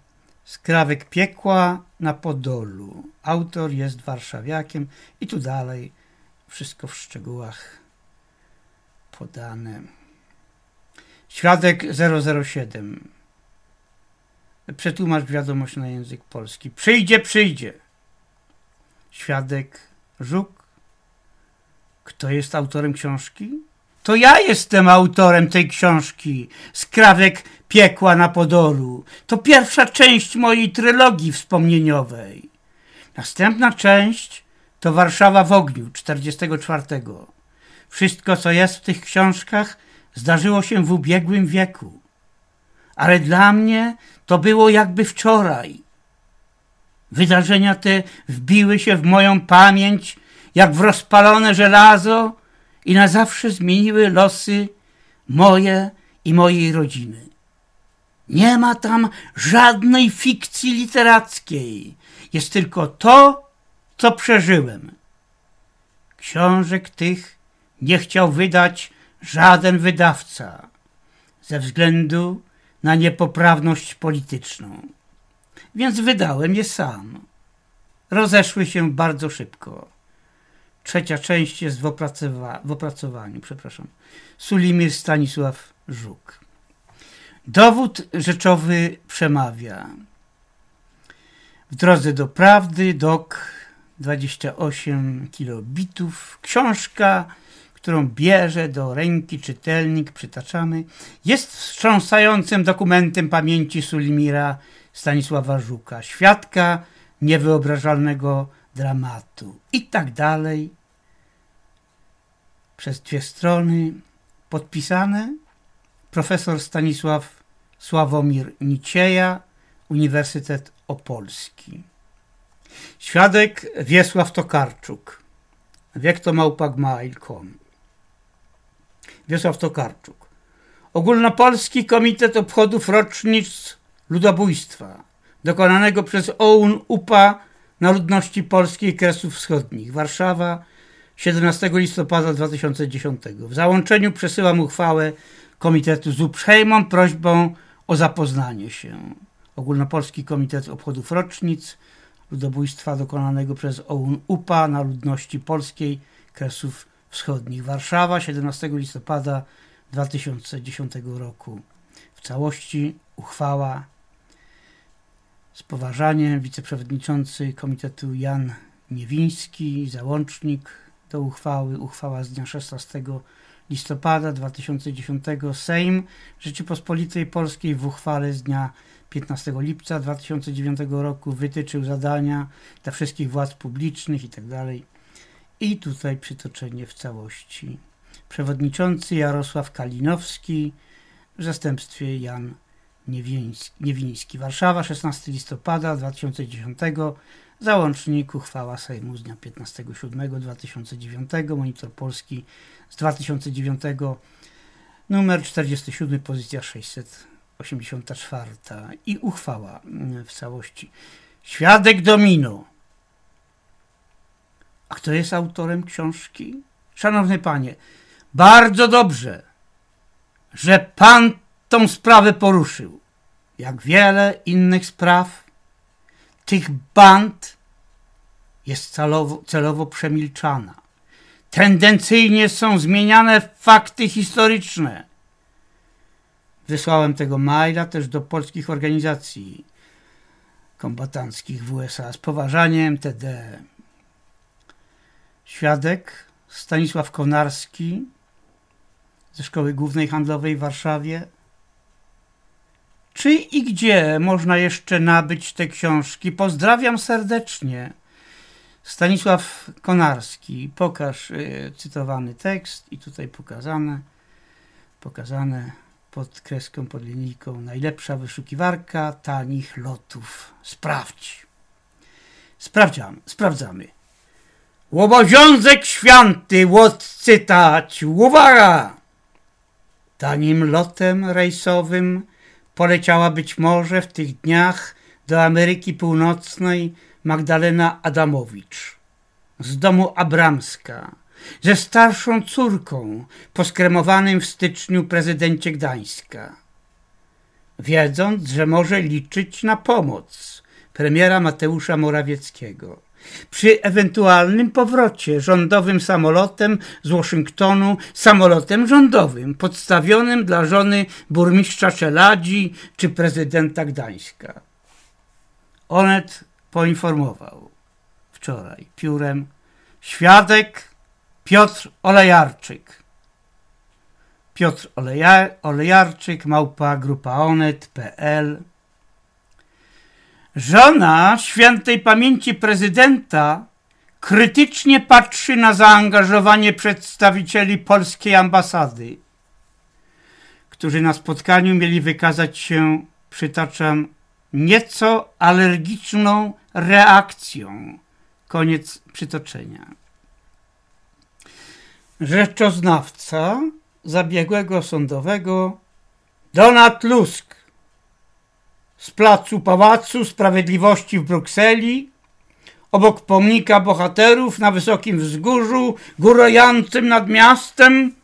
Skrawek piekła na Podolu. Autor jest warszawiakiem i tu dalej wszystko w szczegółach podane. Świadek 007. Przetłumacz wiadomość na język polski. Przyjdzie, przyjdzie. Świadek Żuk. Kto jest autorem książki? To ja jestem autorem tej książki. Skrawek piekła na Podolu. To pierwsza część mojej trylogii wspomnieniowej. Następna część to Warszawa w ogniu 44. Wszystko, co jest w tych książkach, zdarzyło się w ubiegłym wieku. Ale dla mnie to było jakby wczoraj. Wydarzenia te wbiły się w moją pamięć jak w rozpalone żelazo i na zawsze zmieniły losy moje i mojej rodziny. Nie ma tam żadnej fikcji literackiej. Jest tylko to, co przeżyłem. Książek tych nie chciał wydać żaden wydawca ze względu na niepoprawność polityczną. Więc wydałem je sam. Rozeszły się bardzo szybko. Trzecia część jest w, opracowa w opracowaniu, przepraszam. Sulimir Stanisław Żuk. Dowód rzeczowy przemawia. W drodze do prawdy dok 28 kilobitów. Książka, którą bierze do ręki czytelnik, przytaczamy, jest wstrząsającym dokumentem pamięci Sulimira Stanisława Żuka, świadka niewyobrażalnego dramatu i tak dalej. Przez dwie strony podpisane profesor Stanisław Sławomir Nicieja, Uniwersytet Opolski. Świadek Wiesław Tokarczuk, wiektomałpa.gmail.com Wiesław Tokarczuk. Ogólnopolski Komitet Obchodów Rocznic Ludobójstwa dokonanego przez OUN UPA na ludności polskiej Kresów Wschodnich. Warszawa, 17 listopada 2010. W załączeniu przesyłam uchwałę Komitetu z uprzejmą prośbą o zapoznanie się. Ogólnopolski Komitet Obchodów Rocznic ludobójstwa dokonanego przez OUN UPA na ludności polskiej Kresów Wschodnich. Warszawa, 17 listopada 2010 roku. W całości uchwała z poważaniem wiceprzewodniczący komitetu Jan Niewiński, załącznik do uchwały, uchwała z dnia 16 listopada 2010 Sejm Rzeczypospolitej Polskiej w uchwale z dnia 15 lipca 2009 roku wytyczył zadania dla wszystkich władz publicznych itd. I tutaj przytoczenie w całości. Przewodniczący Jarosław Kalinowski w zastępstwie Jan Niewiński, Niewiński. Warszawa, 16 listopada 2010. Załącznik uchwała Sejmu z dnia 15.07.2009. Monitor Polski z 2009. Numer 47, pozycja 684. I uchwała w całości. Świadek Domino. A kto jest autorem książki? Szanowny panie, bardzo dobrze, że pan tą sprawę poruszył. Jak wiele innych spraw, tych band jest celowo, celowo przemilczana. Tendencyjnie są zmieniane fakty historyczne. Wysłałem tego maila też do polskich organizacji kombatanckich w USA z poważaniem MTD. Świadek Stanisław Konarski ze Szkoły Głównej Handlowej w Warszawie czy i gdzie można jeszcze nabyć te książki? Pozdrawiam serdecznie. Stanisław Konarski. Pokaż y, cytowany tekst i tutaj pokazane, pokazane pod kreską, pod linijką. Najlepsza wyszukiwarka tanich lotów. Sprawdź. Sprawdzam, sprawdzamy. Łoboziązek święty, odcytać, uwaga! Tanim lotem rejsowym poleciała być może w tych dniach do Ameryki Północnej Magdalena Adamowicz. z domu Abramska, ze starszą córką po skremowanym w styczniu prezydencie Gdańska. Wiedząc, że może liczyć na pomoc premiera Mateusza Morawieckiego przy ewentualnym powrocie rządowym samolotem z Waszyngtonu, samolotem rządowym podstawionym dla żony burmistrza Czeladzi czy prezydenta Gdańska. Onet poinformował wczoraj piórem świadek Piotr Olejarczyk. Piotr Oleja, Olejarczyk, małpa grupa onet.pl Żona świętej pamięci prezydenta krytycznie patrzy na zaangażowanie przedstawicieli polskiej ambasady, którzy na spotkaniu mieli wykazać się, przytaczam, nieco alergiczną reakcją. Koniec przytoczenia. Rzeczoznawca zabiegłego sądowego Donald Tusk z placu Pałacu Sprawiedliwości w Brukseli, obok pomnika bohaterów na wysokim wzgórzu górojącym nad miastem,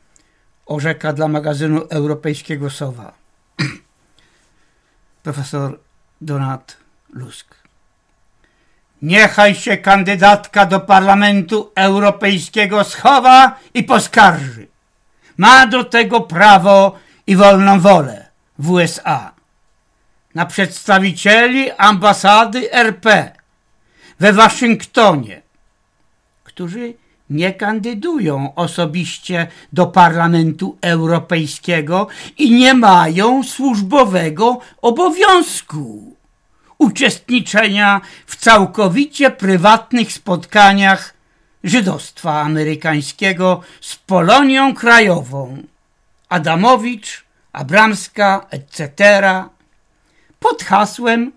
orzeka dla magazynu europejskiego Sowa. Profesor Donat Lusk. Niechaj się kandydatka do Parlamentu Europejskiego schowa i poskarży. Ma do tego prawo i wolną wolę w USA na przedstawicieli ambasady RP we Waszyngtonie, którzy nie kandydują osobiście do Parlamentu Europejskiego i nie mają służbowego obowiązku uczestniczenia w całkowicie prywatnych spotkaniach żydostwa amerykańskiego z Polonią Krajową, Adamowicz, Abramska, etc., pod hasłem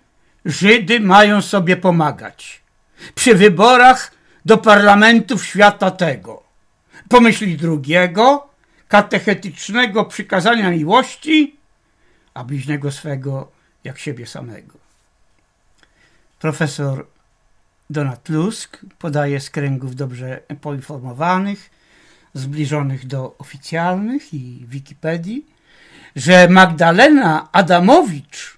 Żydy mają sobie pomagać przy wyborach do parlamentów świata tego. Pomyśli drugiego, katechetycznego przykazania miłości, a bliźniego swego jak siebie samego. Profesor Donat Lusk podaje z kręgów dobrze poinformowanych, zbliżonych do oficjalnych i Wikipedii, że Magdalena Adamowicz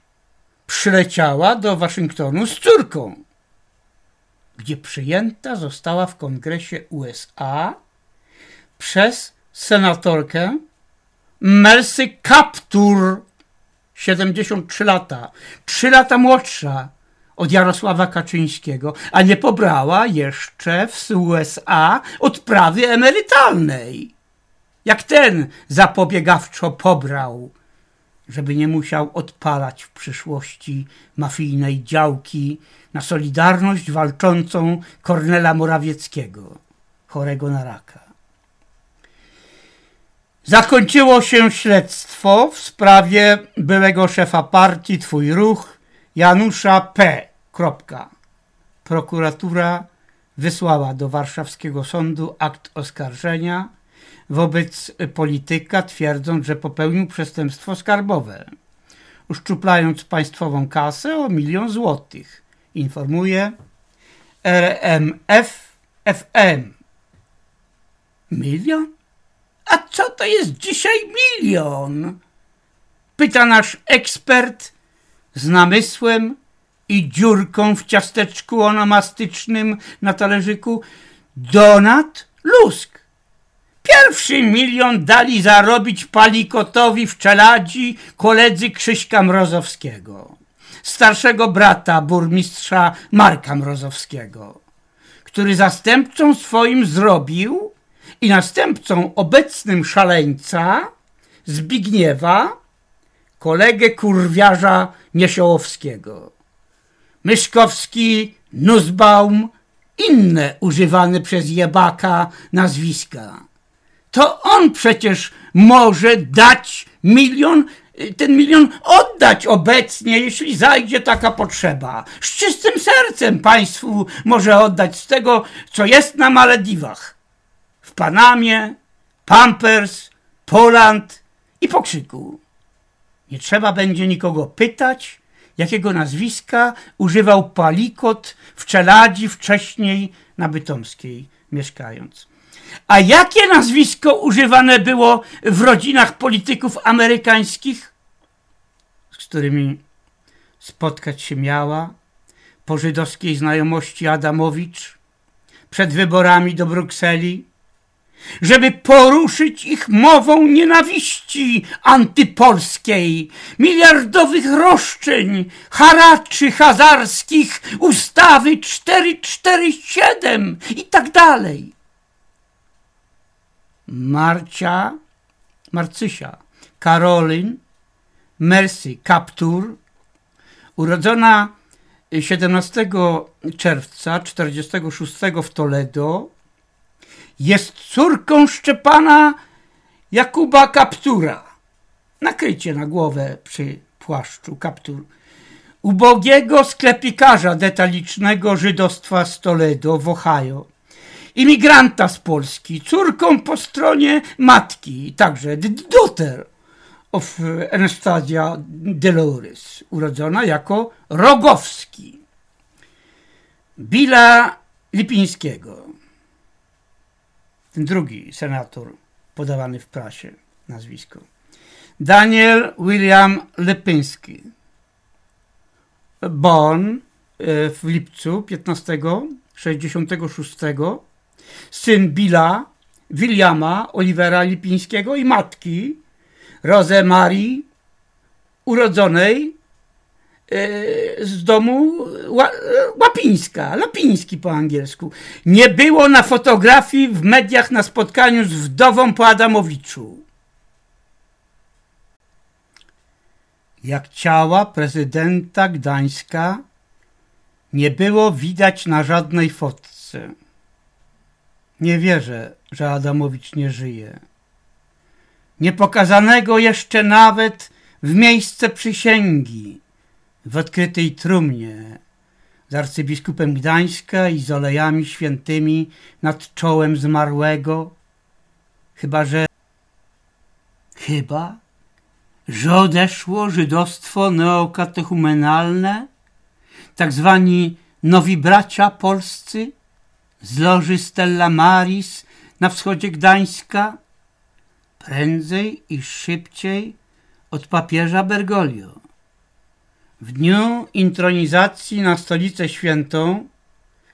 przyleciała do Waszyngtonu z córką, gdzie przyjęta została w Kongresie USA przez senatorkę Mercy Kaptur, 73 lata, 3 lata młodsza od Jarosława Kaczyńskiego, a nie pobrała jeszcze w USA odprawy emerytalnej. Jak ten zapobiegawczo pobrał żeby nie musiał odpalać w przyszłości mafijnej działki na Solidarność walczącą Kornela Morawieckiego, chorego na raka. Zakończyło się śledztwo w sprawie byłego szefa partii Twój Ruch Janusza P. Prokuratura wysłała do warszawskiego sądu akt oskarżenia wobec polityka, twierdząc, że popełnił przestępstwo skarbowe, uszczuplając państwową kasę o milion złotych, informuje RMF FM. Milion? A co to jest dzisiaj milion? Pyta nasz ekspert z namysłem i dziurką w ciasteczku onomastycznym na talerzyku Donat Lusk. Pierwszy milion dali zarobić Palikotowi w Czeladzi koledzy Krzyśka Mrozowskiego, starszego brata burmistrza Marka Mrozowskiego, który zastępcą swoim zrobił i następcą obecnym szaleńca Zbigniewa, kolegę kurwiarza Niesiołowskiego. Myszkowski, Nussbaum, inne używane przez jebaka nazwiska to on przecież może dać milion, ten milion oddać obecnie, jeśli zajdzie taka potrzeba. Z czystym sercem państwu może oddać z tego, co jest na Malediwach. W Panamie, Pampers, Poland i pokrzyku. Nie trzeba będzie nikogo pytać, jakiego nazwiska używał Palikot w Czeladzi wcześniej na Bytomskiej mieszkając. A jakie nazwisko używane było w rodzinach polityków amerykańskich, z którymi spotkać się miała? Po żydowskiej znajomości Adamowicz? Przed wyborami do Brukseli, żeby poruszyć ich mową nienawiści antypolskiej, miliardowych roszczeń, haraczy hazarskich, ustawy 447 i tak dalej. Marcia, Marcysia, Karolin, Mercy Kaptur, urodzona 17 czerwca 46 w Toledo, jest córką Szczepana Jakuba Kaptura. Nakrycie na głowę przy płaszczu Kaptur. Ubogiego sklepikarza detalicznego żydostwa z Toledo w Ohio. Imigranta z Polski, córką po stronie matki, także daughter of Anastasia Dolores, urodzona jako Rogowski. Billa Lipińskiego ten drugi senator podawany w prasie nazwisko. Daniel William Lepyński. Born e, w lipcu 15 66 syn Billa Williama Olivera Lipińskiego i matki Rose Marii urodzonej E, z domu Łapińska, Lapiński po angielsku. Nie było na fotografii w mediach na spotkaniu z wdową po Adamowiczu. Jak ciała prezydenta Gdańska nie było widać na żadnej fotce. Nie wierzę, że Adamowicz nie żyje. Nie pokazanego jeszcze nawet w miejsce przysięgi w odkrytej trumnie z arcybiskupem Gdańska i z olejami świętymi nad czołem zmarłego, chyba że chyba, że odeszło żydostwo neokatechumenalne, tak zwani nowi bracia polscy z loży Stella Maris na wschodzie Gdańska, prędzej i szybciej od papieża Bergoglio. W dniu intronizacji na Stolicę Świętą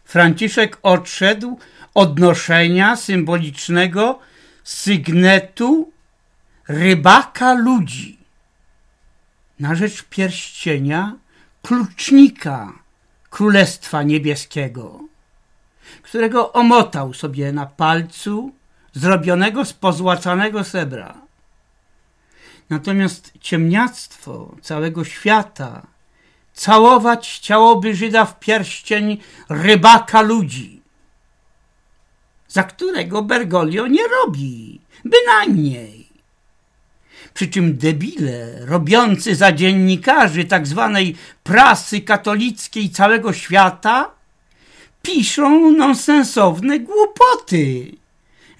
Franciszek odszedł od noszenia symbolicznego sygnetu rybaka ludzi na rzecz pierścienia klucznika Królestwa Niebieskiego, którego omotał sobie na palcu zrobionego z pozłacanego srebra. Natomiast ciemniactwo całego świata całować chciałoby Żyda w pierścień rybaka ludzi, za którego Bergoglio nie robi, bynajmniej. Przy czym debile, robiący za dziennikarzy tak zwanej prasy katolickiej całego świata, piszą nonsensowne głupoty,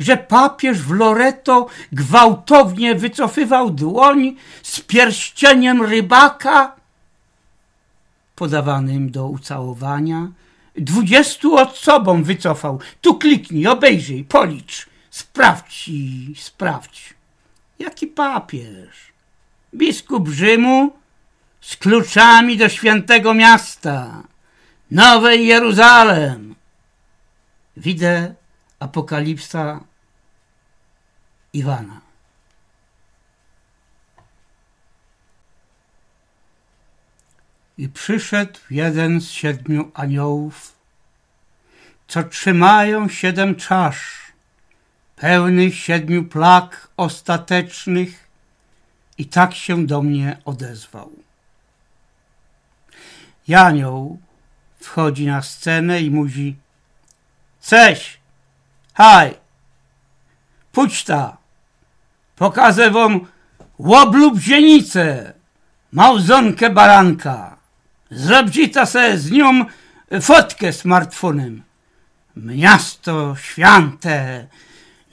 że papież w Loreto gwałtownie wycofywał dłoń z pierścieniem rybaka podawanym do ucałowania. Dwudziestu osobom wycofał. Tu kliknij, obejrzyj, policz. Sprawdź i sprawdź. Jaki papież? Biskup Rzymu z kluczami do świętego miasta, Nowej Jeruzalem. Widzę apokalipsa Iwana. I przyszedł jeden z siedmiu aniołów, co trzymają siedem czasz, pełnych siedmiu plag ostatecznych, i tak się do mnie odezwał. Janioł wchodzi na scenę i mówi: Ceś, haj, pućta, pokażę wam łoblub zienicę, małzonkę baranka. Zrobcie se z nią fotkę smartfonem. Miasto święte,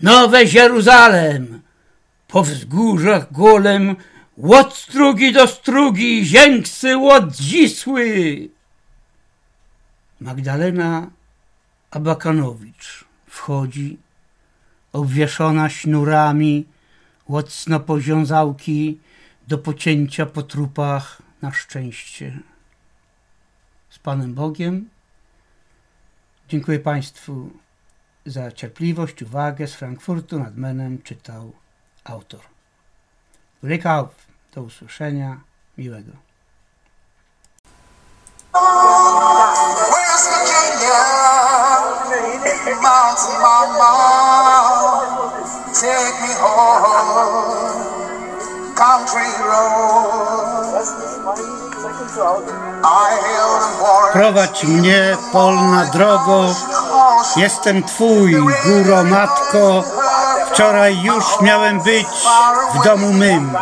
nowe Jeruzalem, po wzgórzach golem Łot strugi do strugi, zięksy łot dzisły. Magdalena Abakanowicz wchodzi, obwieszona sznurami, łocno poziązałki do pocięcia po trupach na szczęście. Z Panem Bogiem. Dziękuję Państwu za cierpliwość, uwagę. Z Frankfurtu nad Menem czytał autor. Auf. Do usłyszenia. Miłego. Prowadź mnie, polna drogo, jestem Twój, góro matko. Wczoraj już miałem być w domu mym.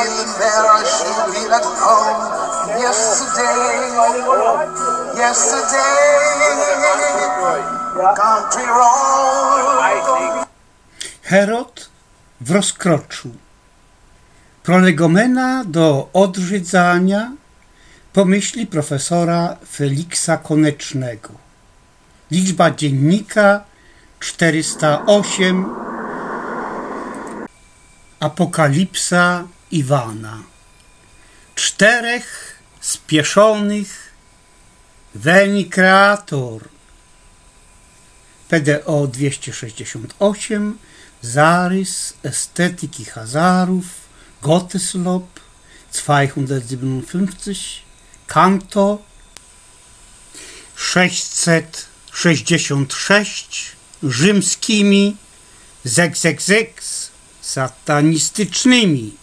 Feeling that I should be at home. Yesterday, yesterday, country road.
Herod w rozkroczu. Prolegomena do odrzydzania pomyśli profesora Feliksa Konecznego. Liczba dziennika 408 Apokalipsa Iwana. Czterech spieszonych Veni Creator PDO 268 Zarys Estetyki Hazarów Gotteslob 257 Kanto. 666 rzymskimi zegzegzeks satanistycznymi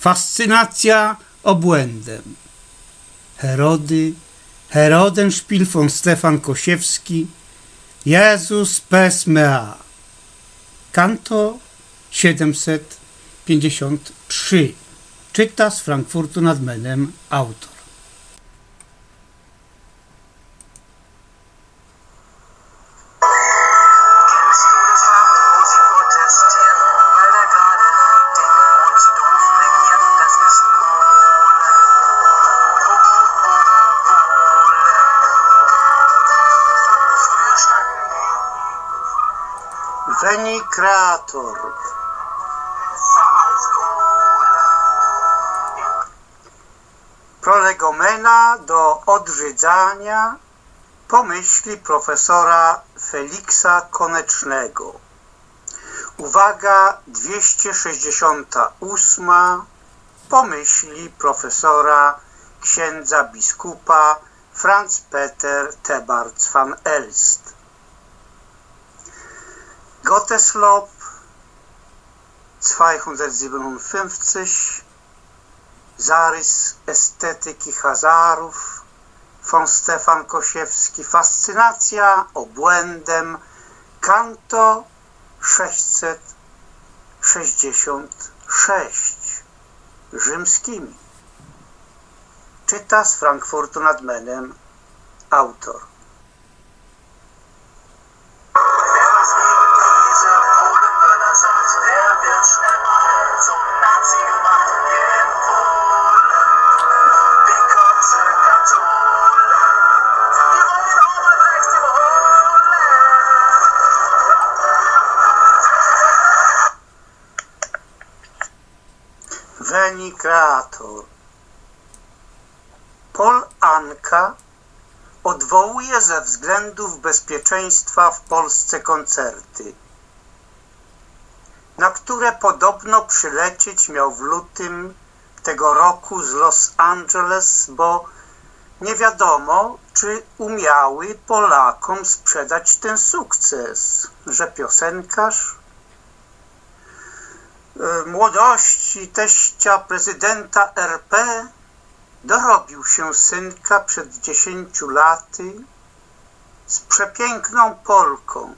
fascynacja obłędem. Herody Herodenszpil von Stefan Kosiewski Jezus pes mea. Kanto 753 Czyta z Frankfurtu nad Menem autor do odrzydzania pomyśli profesora Feliksa Konecznego. Uwaga 268 pomyśli profesora księdza biskupa Franz Peter Tebarts van Elst. Gotteslob 257 Zarys estetyki Hazarów von Stefan Kosiewski Fascynacja obłędem Kanto 666 rzymskimi. Czyta z Frankfurtu nad Menem autor względów bezpieczeństwa w Polsce koncerty, na które podobno przylecieć miał w lutym tego roku z Los Angeles, bo nie wiadomo, czy umiały Polakom sprzedać ten sukces, że piosenkarz e, młodości teścia prezydenta RP dorobił się synka przed dziesięciu laty z przepiękną Polką,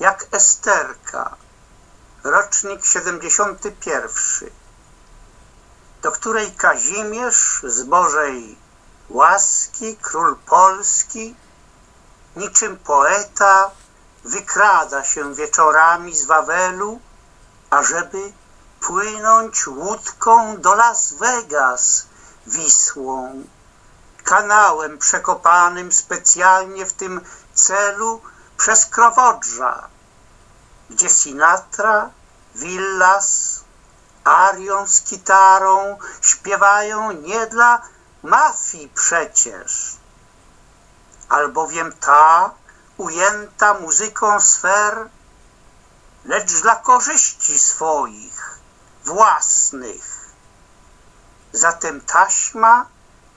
jak Esterka, rocznik 71, do której Kazimierz z Bożej łaski, król Polski, niczym poeta wykrada się wieczorami z Wawelu, ażeby płynąć łódką do Las Vegas Wisłą, kanałem przekopanym specjalnie w tym celu przez Krowodrza, gdzie Sinatra, Villas, Arion z gitarą śpiewają nie dla mafii przecież, albowiem ta ujęta muzyką sfer, lecz dla korzyści swoich, własnych. Zatem taśma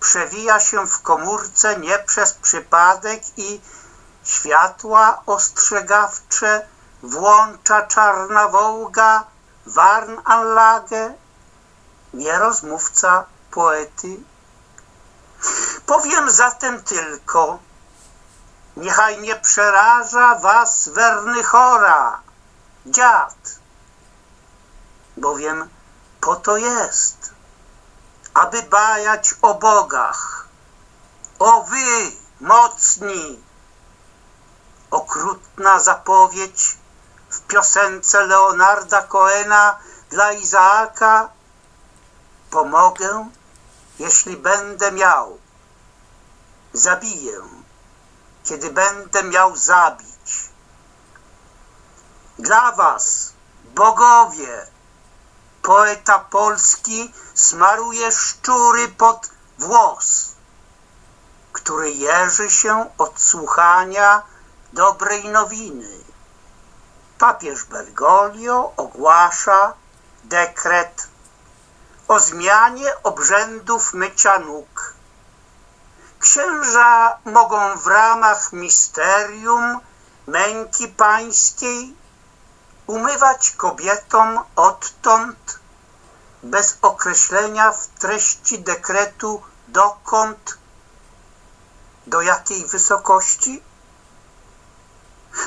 przewija się w komórce nie przez przypadek i światła ostrzegawcze włącza czarna wołga Warnanlage, nie rozmówca poety. Powiem zatem tylko, niechaj nie przeraża was Wernychora, dziad, bowiem po to jest, aby bajać o bogach, o wy, mocni. Okrutna zapowiedź w piosence Leonarda Coena dla Izaaka pomogę, jeśli będę miał. Zabiję, kiedy będę miał zabić. Dla was, bogowie, poeta polski smaruje szczury pod włos, który jeży się od słuchania dobrej nowiny. Papież Bergoglio ogłasza dekret o zmianie obrzędów mycia nóg. Księża mogą w ramach misterium męki pańskiej umywać kobietom odtąd bez określenia w treści dekretu dokąd, do jakiej wysokości?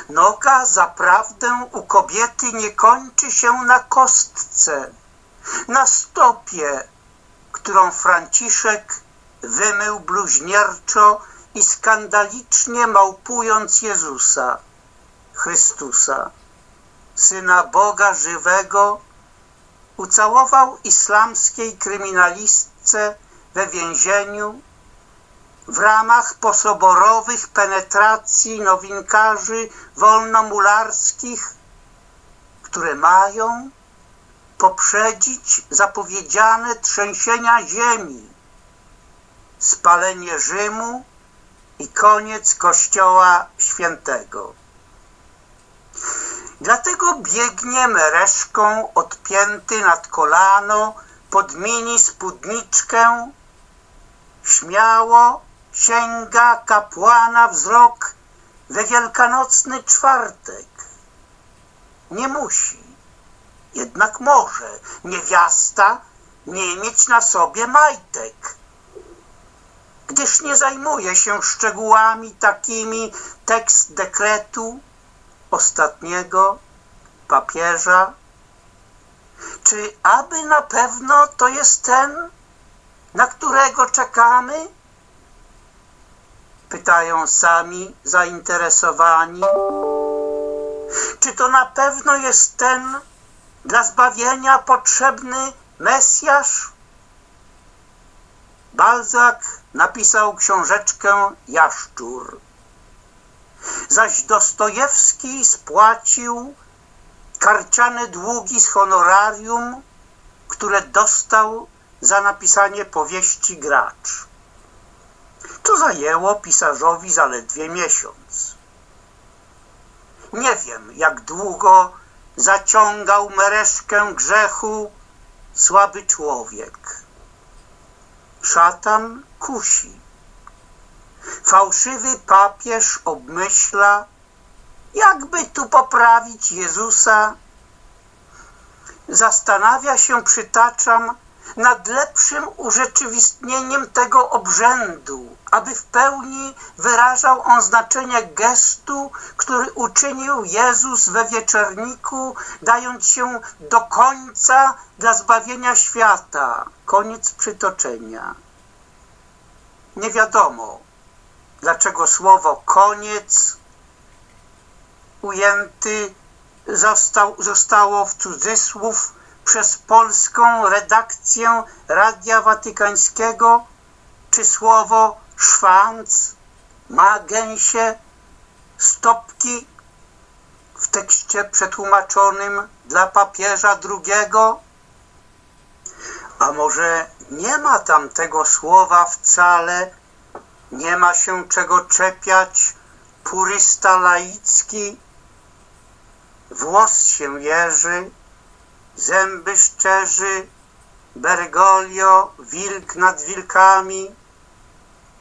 Noga zaprawdę u kobiety nie kończy się na kostce, na stopie, którą Franciszek wymył bluźnierczo i skandalicznie małpując Jezusa, Chrystusa, Syna Boga żywego, ucałował islamskiej kryminalistce we więzieniu w ramach posoborowych penetracji nowinkarzy wolnomularskich, które mają poprzedzić zapowiedziane trzęsienia ziemi, spalenie Rzymu i koniec Kościoła Świętego. Dlatego biegnie mereszką odpięty nad kolano pod mini spódniczkę, śmiało sięga kapłana wzrok we wielkanocny czwartek. Nie musi, jednak może niewiasta nie mieć na sobie majtek, gdyż nie zajmuje się szczegółami takimi tekst dekretu ostatniego papieża. Czy aby na pewno to jest ten, na którego czekamy? Pytają sami zainteresowani. Czy to na pewno jest ten dla zbawienia potrzebny Mesjasz? Balzac napisał książeczkę Jaszczur. Zaś Dostojewski spłacił karciane długi z honorarium, które dostał za napisanie powieści Gracz. To zajęło pisarzowi zaledwie miesiąc. Nie wiem, jak długo zaciągał mereszkę grzechu słaby człowiek. Szatan kusi. Fałszywy papież obmyśla, jakby tu poprawić Jezusa. Zastanawia się, przytaczam, nad lepszym urzeczywistnieniem tego obrzędu, aby w pełni wyrażał on znaczenie gestu, który uczynił Jezus we wieczerniku, dając się do końca dla zbawienia świata. Koniec przytoczenia. Nie wiadomo, dlaczego słowo koniec ujęty został, zostało w cudzysłów przez polską redakcję Radia Watykańskiego, czy słowo szwanc ma gęsie stopki w tekście przetłumaczonym dla papieża II? A może nie ma tam tego słowa wcale, nie ma się czego czepiać, purysta laicki, włos się jeży, zęby szczerzy, Bergoglio, wilk nad wilkami,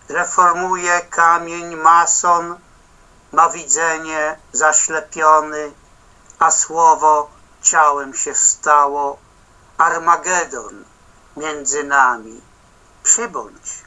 reformuje kamień mason, ma widzenie zaślepiony, a słowo ciałem się stało, Armagedon między nami. Przybądź.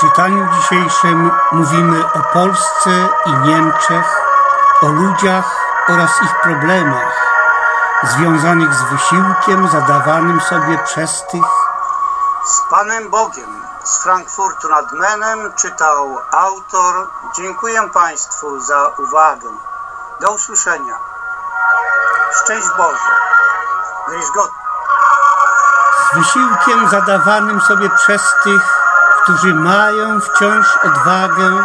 W czytaniu dzisiejszym mówimy o Polsce i Niemczech, o ludziach oraz ich problemach związanych z wysiłkiem zadawanym sobie przez tych. Z Panem Bogiem z Frankfurtu nad Menem czytał autor. Dziękuję Państwu za uwagę. Do usłyszenia. Szczęść Boże. Gott. Z wysiłkiem zadawanym sobie przez tych, którzy mają wciąż odwagę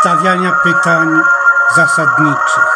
stawiania pytań zasadniczych.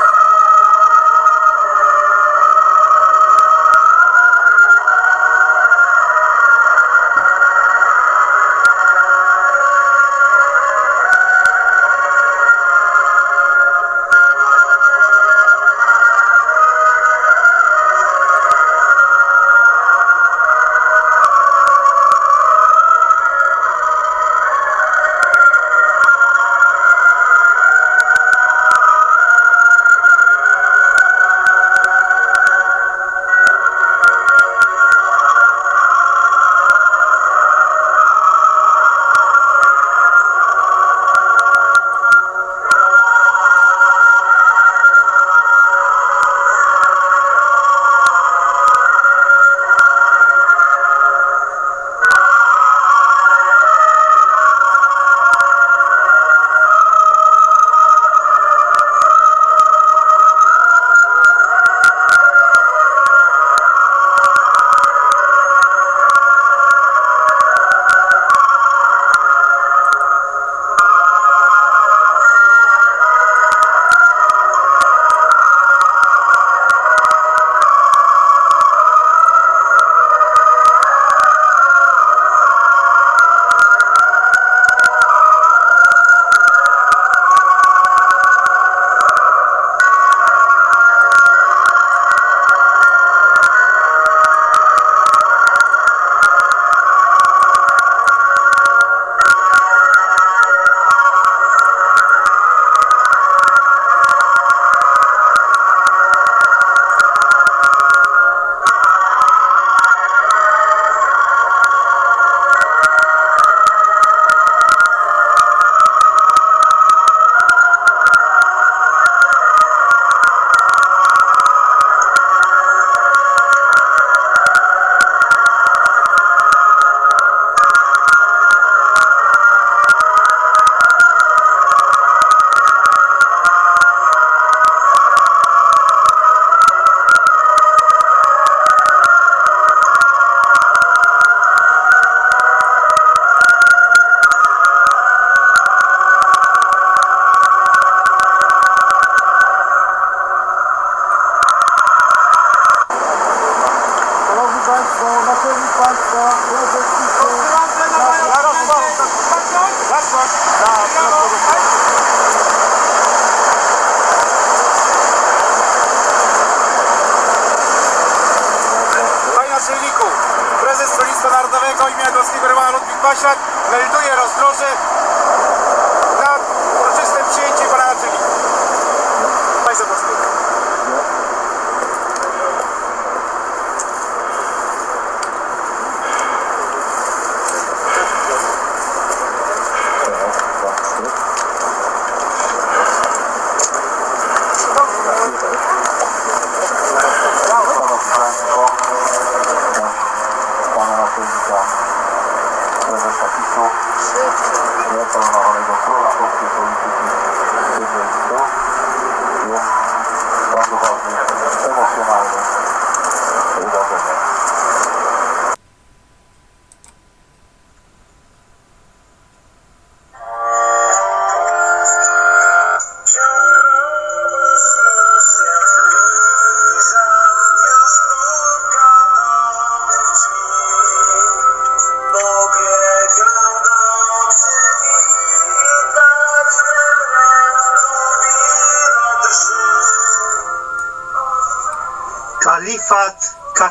Chicago.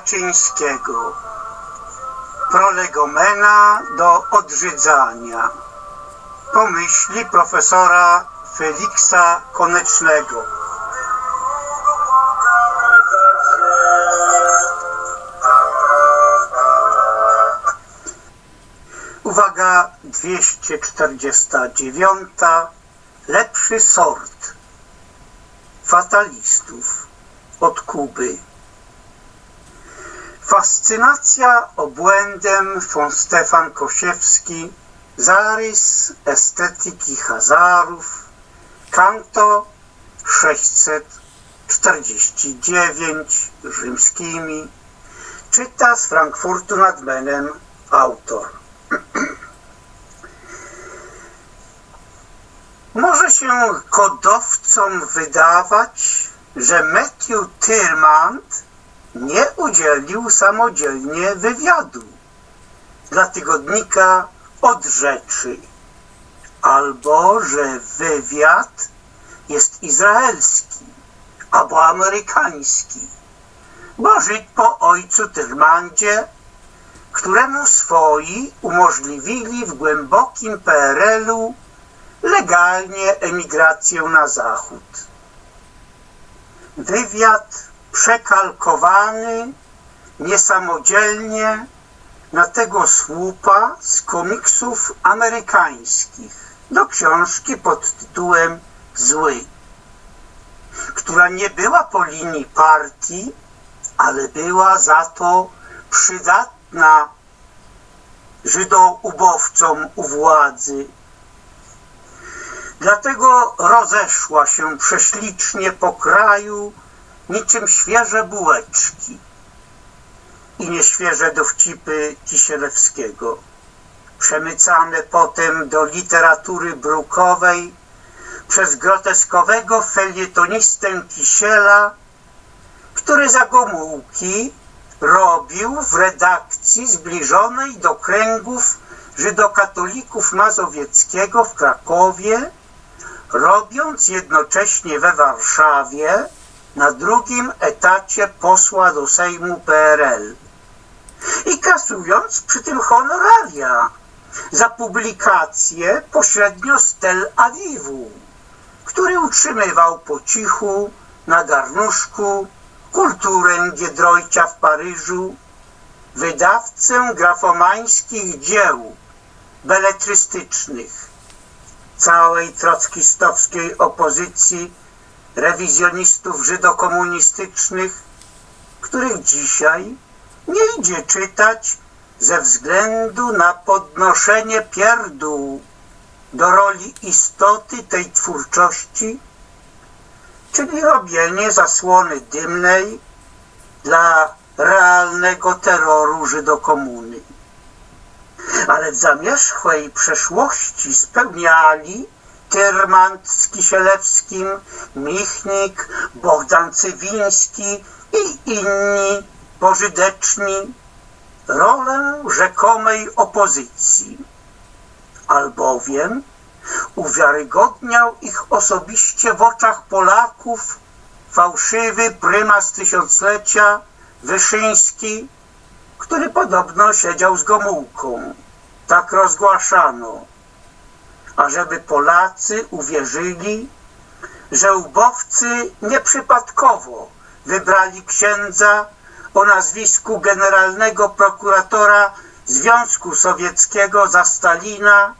Kaczyńskiego. Prolegomena do odrzydzania. Pomyśli profesora Feliksa Konecznego. Uwaga 249. Lepszy sort fatalistów od Kuby. Fascynacja obłędem von Stefan Kosiewski, zarys estetyki Hazarów, kanto 649 rzymskimi, czyta z Frankfurtu nad Menem autor. Może się kodowcom wydawać, że Matthew Tyrmand nie udzielił samodzielnie wywiadu dla tygodnika od rzeczy, albo że wywiad jest izraelski albo amerykański, bo Żyd po ojcu Tyrmandzie, któremu swoi umożliwili w głębokim PRL-u legalnie emigrację na zachód. Wywiad przekalkowany niesamodzielnie na tego słupa z komiksów amerykańskich do książki pod tytułem Zły, która nie była po linii partii, ale była za to przydatna Żydoubowcom u władzy. Dlatego rozeszła się prześlicznie po kraju niczym świeże bułeczki i nieświeże dowcipy Kisielewskiego, przemycane potem do literatury brukowej przez groteskowego felietonistę Kisiela, który za Gomułki robił w redakcji zbliżonej do kręgów żydokatolików Mazowieckiego w Krakowie, robiąc jednocześnie we Warszawie na drugim etacie posła do Sejmu PRL i kasując przy tym honoraria za publikację pośrednio z Tel Awiwu, który utrzymywał po cichu na garnuszku kulturę Giedroycia w Paryżu, wydawcę grafomańskich dzieł beletrystycznych całej trockistowskiej opozycji rewizjonistów żydokomunistycznych, których dzisiaj nie idzie czytać ze względu na podnoszenie pierdół do roli istoty tej twórczości, czyli robienie zasłony dymnej dla realnego terroru żydokomuny. Ale w zamierzchłej przeszłości spełniali Tyrmand z Kisielewskim, Michnik, Bogdan Cywiński i inni pożydeczni rolę rzekomej opozycji. albowiem uwiarygodniał ich osobiście w oczach Polaków fałszywy prymas tysiąclecia Wyszyński, który podobno siedział z Gomułką. Tak rozgłaszano. A żeby Polacy uwierzyli, że ubowcy nieprzypadkowo wybrali księdza o nazwisku generalnego prokuratora Związku Sowieckiego za Stalina,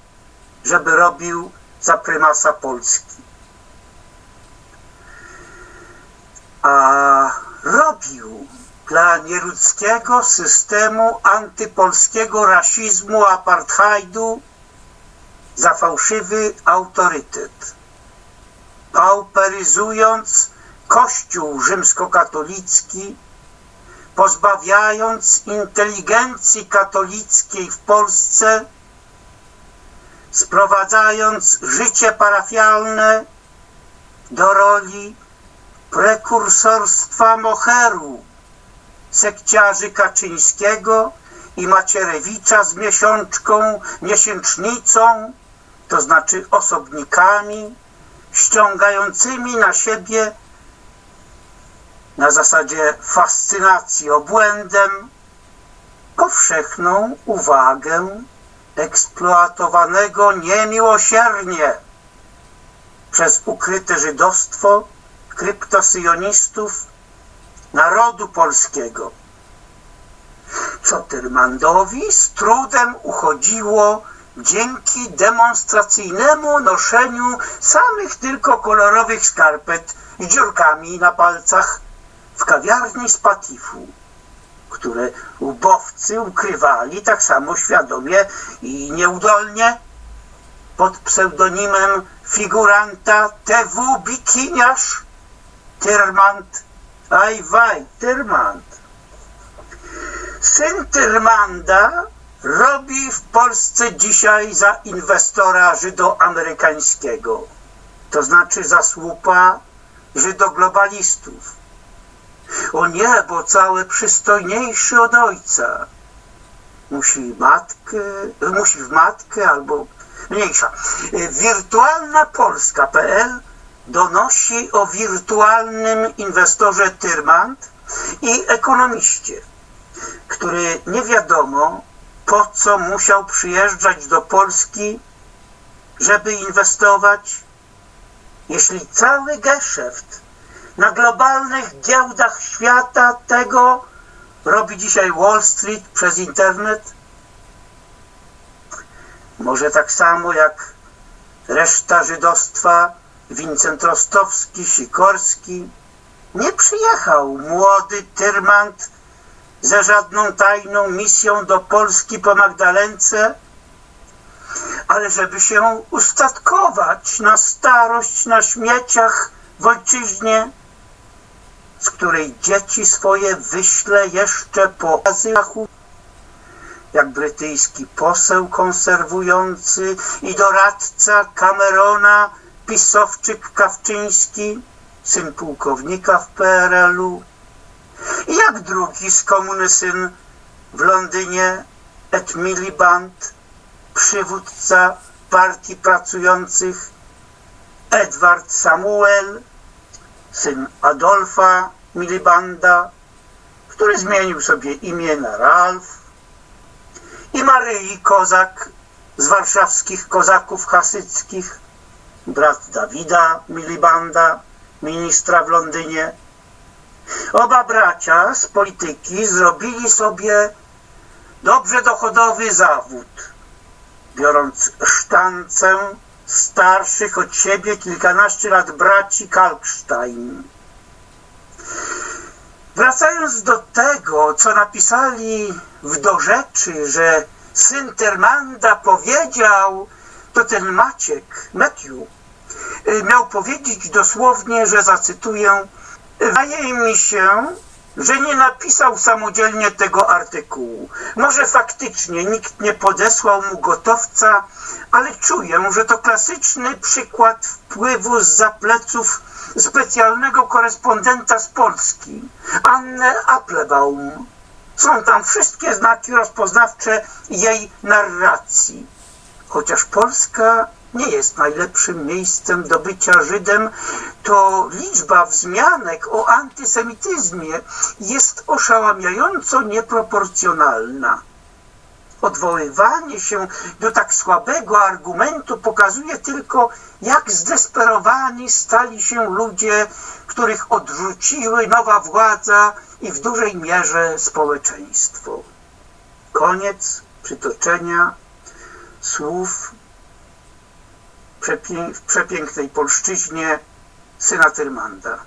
żeby robił za prymasa Polski. A robił dla nieludzkiego systemu antypolskiego rasizmu, apartheidu za fałszywy autorytet, pauperyzując Kościół rzymskokatolicki, pozbawiając inteligencji katolickiej w Polsce, sprowadzając życie parafialne do roli prekursorstwa moheru, sekciarzy Kaczyńskiego i Macierewicza z miesiączką, miesięcznicą, to znaczy osobnikami, ściągającymi na siebie na zasadzie fascynacji obłędem powszechną uwagę eksploatowanego niemiłosiernie przez ukryte żydostwo kryptosyjonistów narodu polskiego. Co Tyrmandowi z trudem uchodziło dzięki demonstracyjnemu noszeniu samych tylko kolorowych skarpet z dziurkami na palcach w kawiarni z Patifu, które ubowcy ukrywali tak samo świadomie i nieudolnie pod pseudonimem figuranta TW Bikiniarz Tyrmand Aj waj, Tyrmand. Syn Tyrmanda robi w Polsce dzisiaj za inwestora żydoamerykańskiego, to znaczy za słupa żydoglobalistów. O nie, bo całe przystojniejszy od ojca. Musi matkę, musi w matkę albo mniejsza. Wirtualna Polska.pl donosi o wirtualnym inwestorze Tyrmand i ekonomiście, który nie wiadomo po co musiał przyjeżdżać do Polski, żeby inwestować, jeśli cały geszeft na globalnych giełdach świata tego robi dzisiaj Wall Street przez internet? Może tak samo jak reszta żydostwa Wincent Rostowski, Sikorski, nie przyjechał młody Tyrmand ze żadną tajną misją do Polski po Magdalence, ale żeby się ustatkować na starość na śmieciach w ojczyźnie, z której dzieci swoje wyśle jeszcze po azylach, jak brytyjski poseł konserwujący i doradca Camerona, pisowczyk Kawczyński, syn pułkownika w PRL-u, jak drugi z komuny syn w Londynie, Ed Miliband, przywódca partii pracujących, Edward Samuel, syn Adolfa Milibanda, który zmienił sobie imię na Ralf, i Maryi Kozak z warszawskich kozaków hasyckich, brat Dawida Milibanda, ministra w Londynie. Oba bracia z polityki zrobili sobie dobrze dochodowy zawód, biorąc sztancę starszych od siebie kilkanaście lat braci Kalkstein. Wracając do tego, co napisali w dorzeczy, że syn Termanda powiedział, to ten Maciek, Matthew, miał powiedzieć dosłownie, że zacytuję, wydaje mi się, że nie napisał samodzielnie tego artykułu. Może faktycznie nikt nie podesłał mu gotowca, ale czuję, że to klasyczny przykład wpływu z zapleców specjalnego korespondenta z Polski, Anne Applebaum. Są tam wszystkie znaki rozpoznawcze jej narracji. chociaż Polska nie jest najlepszym miejscem do bycia Żydem, to liczba wzmianek o antysemityzmie jest oszałamiająco nieproporcjonalna. Odwoływanie się do tak słabego argumentu pokazuje tylko, jak zdesperowani stali się ludzie, których odrzuciły nowa władza i w dużej mierze społeczeństwo. Koniec przytoczenia słów w przepięknej polszczyźnie syna Tyrmanda.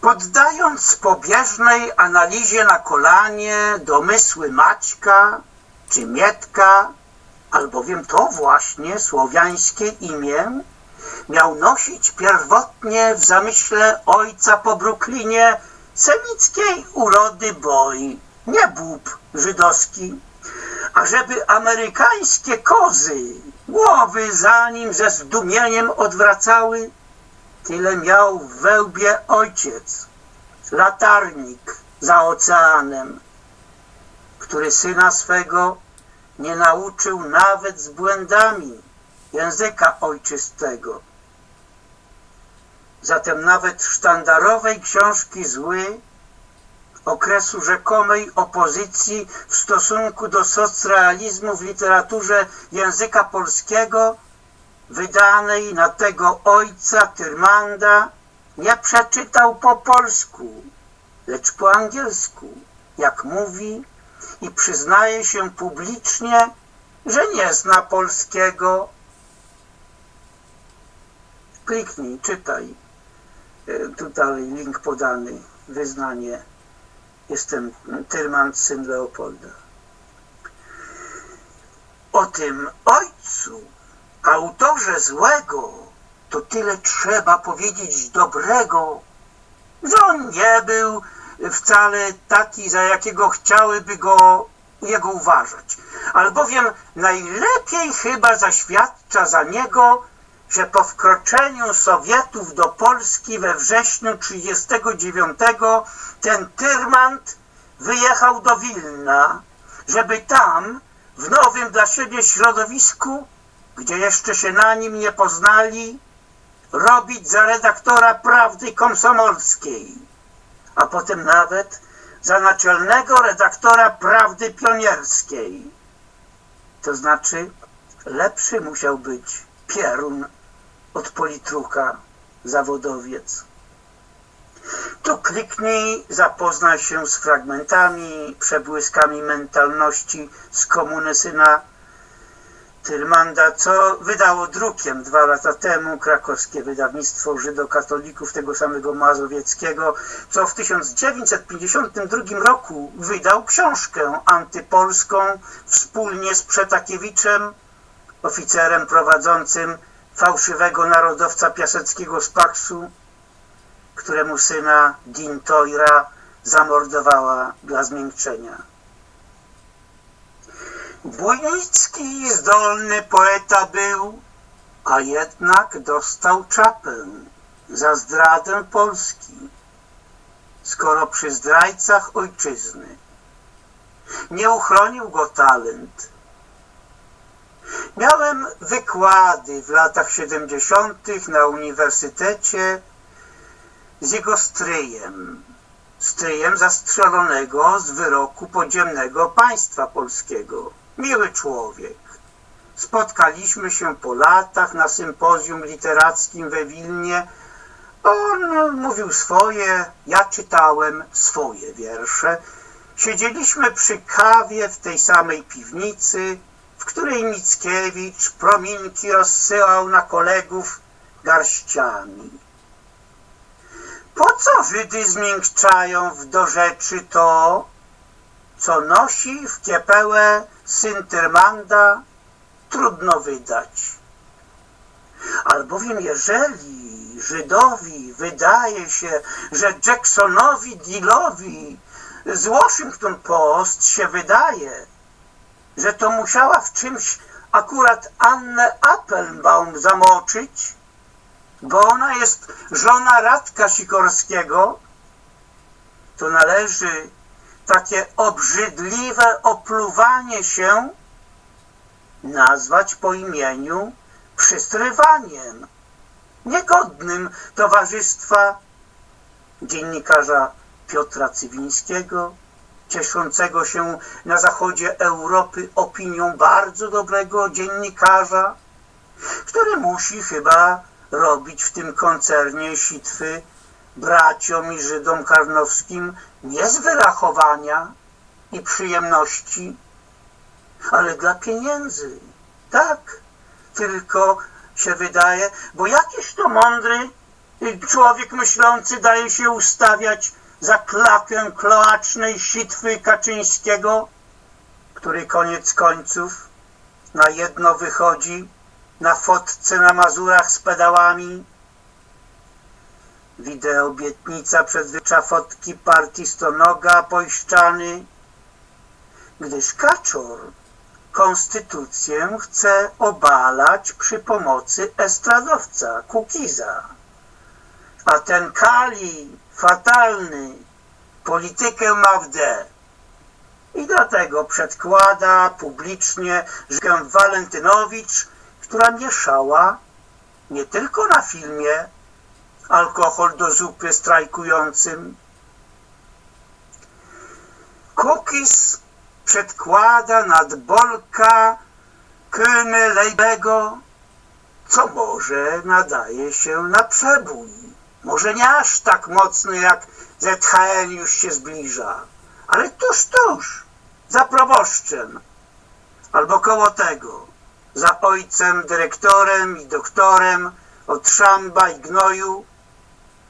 Poddając pobieżnej analizie na kolanie domysły Maćka czy Mietka, albowiem to właśnie słowiańskie imię miał nosić pierwotnie w zamyśle ojca po Brooklynie semickiej urody boj, nie bób żydowski, ażeby amerykańskie kozy głowy za nim ze zdumieniem odwracały, tyle miał w wełbie ojciec, latarnik za oceanem, który syna swego nie nauczył nawet z błędami języka ojczystego. Zatem nawet sztandarowej książki zły okresu rzekomej opozycji w stosunku do socrealizmu w literaturze języka polskiego, wydanej na tego ojca Tyrmanda, nie przeczytał po polsku, lecz po angielsku, jak mówi i przyznaje się publicznie, że nie zna polskiego. Kliknij, czytaj. E, tutaj link podany, wyznanie Jestem Tyrman, syn Leopolda. O tym ojcu, autorze złego, to tyle trzeba powiedzieć dobrego, że on nie był wcale taki, za jakiego chciałyby go jego uważać. Albowiem najlepiej chyba zaświadcza za niego że po wkroczeniu Sowietów do Polski we wrześniu 1939 ten Tyrmand wyjechał do Wilna, żeby tam, w nowym dla siebie środowisku, gdzie jeszcze się na nim nie poznali, robić za redaktora Prawdy Komsomolskiej, a potem nawet za naczelnego redaktora Prawdy Pionierskiej. To znaczy, lepszy musiał być Pierun od politruka zawodowiec. Tu kliknij, zapoznaj się z fragmentami, przebłyskami mentalności z komuny syna Tyrmanda, co wydało drukiem dwa lata temu krakowskie wydawnictwo żydokatolików tego samego Mazowieckiego, co w 1952 roku wydał książkę antypolską wspólnie z Przetakiewiczem, oficerem prowadzącym fałszywego narodowca piaseckiego z Paksu, któremu syna Dintoira zamordowała dla zmiękczenia. Bójnicki zdolny poeta był, a jednak dostał czapę za zdradę Polski, skoro przy zdrajcach ojczyzny nie uchronił go talent, Miałem wykłady w latach 70. na uniwersytecie z jego stryjem, stryjem zastrzelonego z wyroku podziemnego państwa polskiego. Miły człowiek. Spotkaliśmy się po latach na sympozjum literackim we Wilnie. On mówił swoje, ja czytałem swoje wiersze. Siedzieliśmy przy kawie w tej samej piwnicy, w której Mickiewicz prominki rozsyłał na kolegów garściami. Po co Żydy zmiękczają w do rzeczy to, co nosi w kiepełę syn Tyrmanda, trudno wydać. Albowiem jeżeli Żydowi wydaje się, że Jacksonowi Dealowi z Washington Post się wydaje, że to musiała w czymś akurat Annę Appelbaum zamoczyć, bo ona jest żona Radka Sikorskiego, to należy takie obrzydliwe opluwanie się nazwać po imieniu przystrywaniem, niegodnym towarzystwa dziennikarza Piotra Cywińskiego, cieszącego się na zachodzie Europy opinią bardzo dobrego dziennikarza, który musi chyba robić w tym koncernie sitwy braciom i Żydom karnowskim nie z wyrachowania i przyjemności, ale dla pieniędzy. Tak, tylko się wydaje, bo jakiś to mądry człowiek myślący daje się ustawiać za klakę kloacznej sitwy Kaczyńskiego, który koniec końców na jedno wychodzi na fotce na Mazurach z pedałami. Wideo obietnica przedwycza fotki partii Stonoga Pojszczany, gdyż Kaczor konstytucję chce obalać przy pomocy estradowca Kukiza. A ten Kali, fatalny, politykę ma w D. I dlatego przedkłada publicznie Żygę Walentynowicz, która mieszała nie tylko na filmie alkohol do zupy strajkującym. Kukis przedkłada nad Bolka Kymylejbego, co może nadaje się na przebój. Może nie aż tak mocny jak ZHN już się zbliża, ale tuż, tuż, za proboszczem, albo koło tego, za ojcem, dyrektorem i doktorem od szamba i gnoju,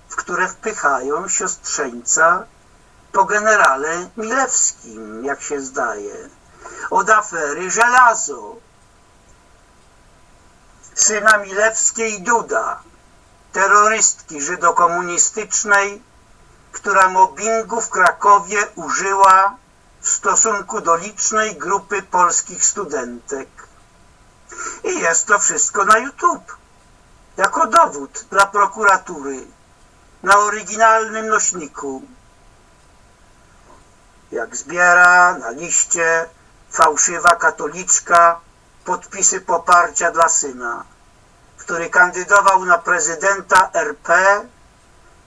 w które wpychają siostrzeńca po generale Milewskim, jak się zdaje, od afery Żelazo, syna Milewskiej Duda, terrorystki żydokomunistycznej, która mobbingu w Krakowie użyła w stosunku do licznej grupy polskich studentek. I jest to wszystko na YouTube, jako dowód dla prokuratury, na oryginalnym nośniku. Jak zbiera na liście fałszywa katoliczka podpisy poparcia dla syna, który kandydował na prezydenta RP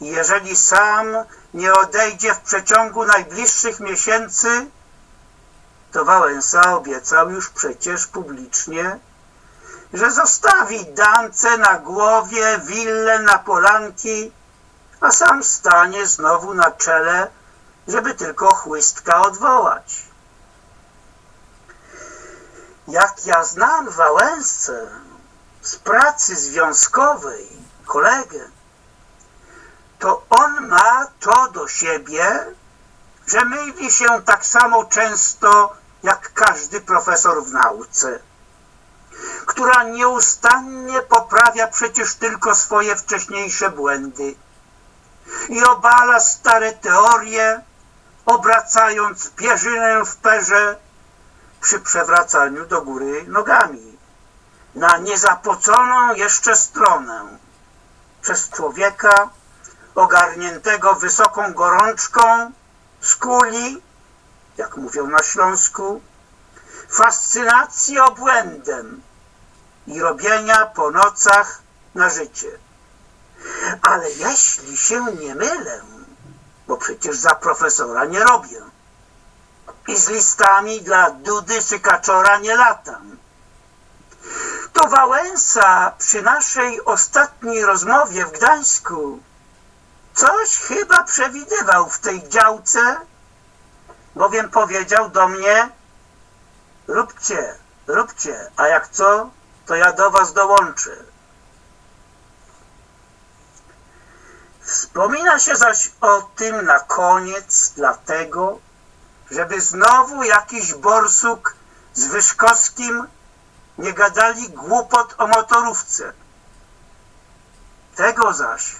jeżeli sam nie odejdzie w przeciągu najbliższych miesięcy, to Wałęsa obiecał już przecież publicznie, że zostawi Dance na głowie, willę na polanki, a sam stanie znowu na czele, żeby tylko chłystka odwołać. Jak ja znam Wałęsę z pracy związkowej, kolegę, to on ma to do siebie, że myli się tak samo często jak każdy profesor w nauce, która nieustannie poprawia przecież tylko swoje wcześniejsze błędy i obala stare teorie, obracając pierzynę w perze przy przewracaniu do góry nogami na niezapoconą jeszcze stronę przez człowieka ogarniętego wysoką gorączką z kuli, jak mówią na Śląsku, fascynacji obłędem i robienia po nocach na życie. Ale jeśli się nie mylę, bo przecież za profesora nie robię i z listami dla Dudy czy Kaczora nie latam, to Wałęsa przy naszej ostatniej rozmowie w Gdańsku coś chyba przewidywał w tej działce, bowiem powiedział do mnie róbcie, róbcie, a jak co, to ja do was dołączę. Wspomina się zaś o tym na koniec dlatego, żeby znowu jakiś borsuk z Wyszkowskim nie gadali głupot o motorówce. Tego zaś,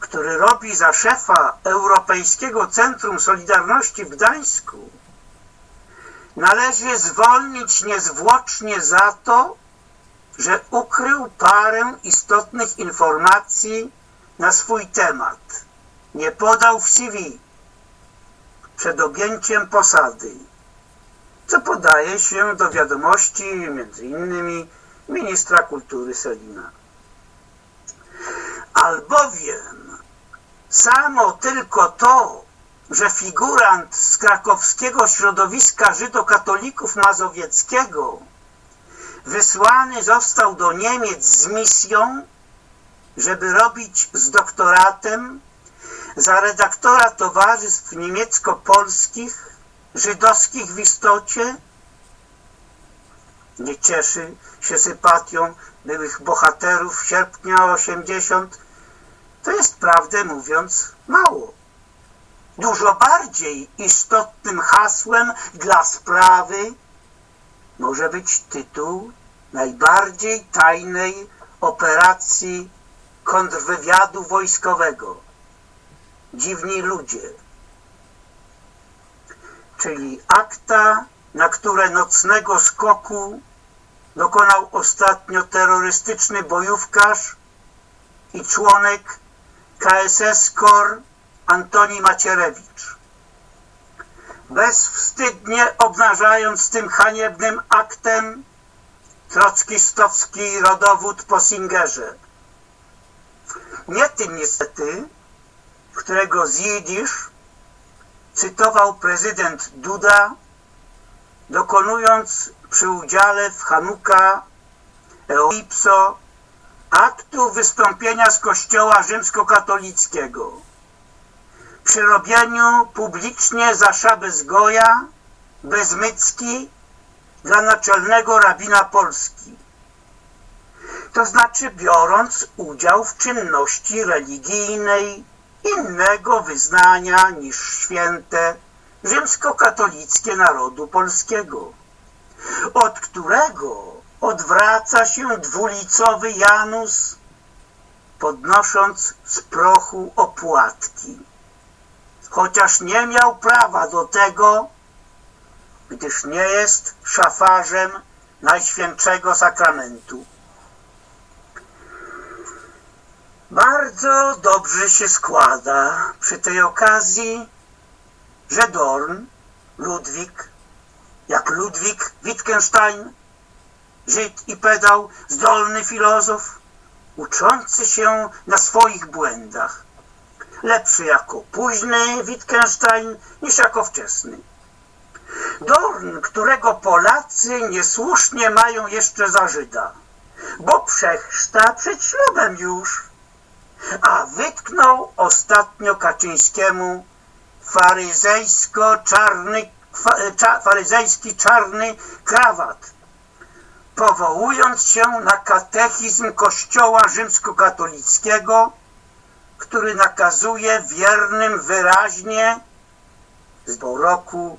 który robi za szefa Europejskiego Centrum Solidarności w Gdańsku, należy zwolnić niezwłocznie za to, że ukrył parę istotnych informacji na swój temat. Nie podał w CV przed objęciem posady. Co podaje się do wiadomości innymi ministra kultury Selina. Albowiem samo tylko to, że figurant z krakowskiego środowiska żydokatolików mazowieckiego wysłany został do Niemiec z misją, żeby robić z doktoratem za redaktora towarzystw niemiecko-polskich, żydowskich w istocie, nie cieszy się sympatią byłych bohaterów sierpnia 80, to jest prawdę mówiąc mało. Dużo bardziej istotnym hasłem dla sprawy może być tytuł najbardziej tajnej operacji kontrwywiadu wojskowego. Dziwni ludzie. Czyli akta, na które nocnego skoku dokonał ostatnio terrorystyczny bojówkarz i członek KSS KOR Antoni Macierewicz. Bezwstydnie obnażając tym haniebnym aktem trockistowski rodowód po Singerze. Nie tym niestety, którego z cytował prezydent Duda, dokonując przy udziale w Hanuka Eoipso aktu wystąpienia z kościoła rzymskokatolickiego przy robieniu publicznie za szabę zgoja bezmycki dla naczelnego rabina Polski. To znaczy biorąc udział w czynności religijnej innego wyznania niż święte rzymskokatolickie narodu polskiego, od którego odwraca się dwulicowy Janus, podnosząc z prochu opłatki. Chociaż nie miał prawa do tego, gdyż nie jest szafarzem Najświętszego Sakramentu. Bardzo dobrze się składa przy tej okazji, że Dorn, Ludwik, jak Ludwik Wittgenstein, Żyd i pedał, zdolny filozof, uczący się na swoich błędach, lepszy jako późny Wittgenstein niż jako wczesny. Dorn, którego Polacy niesłusznie mają jeszcze za Żyda, bo przechrzta przed ślubem już, a wytknął ostatnio Kaczyńskiemu faryzejsko-czarny, cza, faryzejski czarny krawat, powołując się na katechizm Kościoła rzymskokatolickiego, który nakazuje wiernym wyraźnie z roku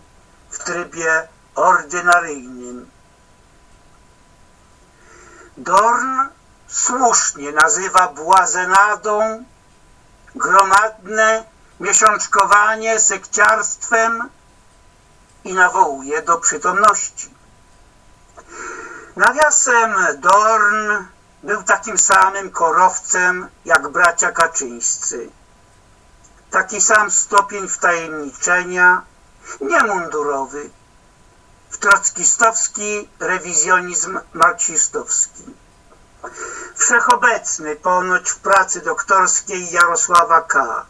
w trybie ordynaryjnym. Dorn słusznie nazywa błazenadą gromadne miesiączkowanie sekciarstwem i nawołuje do przytomności. Nawiasem Dorn był takim samym korowcem jak bracia Kaczyńscy. Taki sam stopień wtajemniczenia, niemundurowy, w trockistowski rewizjonizm marksistowski. Wszechobecny ponoć w pracy doktorskiej Jarosława K.,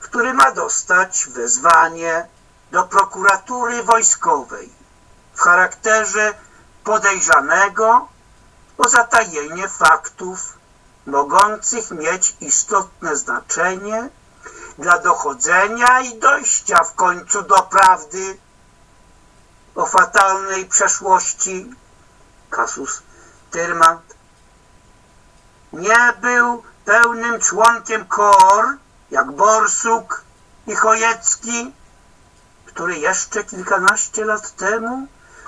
który ma dostać wezwanie do prokuratury wojskowej w charakterze podejrzanego o zatajenie faktów mogących mieć istotne znaczenie dla dochodzenia i dojścia w końcu do prawdy o fatalnej przeszłości Kasus Tyrmand nie był pełnym członkiem KOR jak Borsuk i Chojecki, który jeszcze kilkanaście lat temu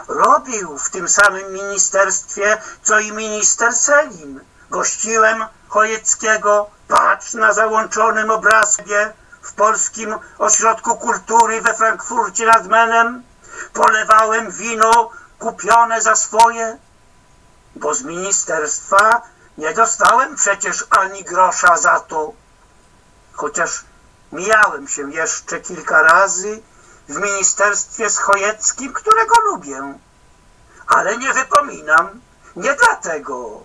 robił w tym samym ministerstwie, co i minister Selim. Gościłem Chojeckiego, patrz na załączonym obrazie w Polskim Ośrodku Kultury we Frankfurcie nad Menem. Polewałem wino kupione za swoje, bo z ministerstwa nie dostałem przecież ani grosza za to. Chociaż mijałem się jeszcze kilka razy
w ministerstwie schojeckim, którego lubię. Ale nie wypominam, nie dlatego,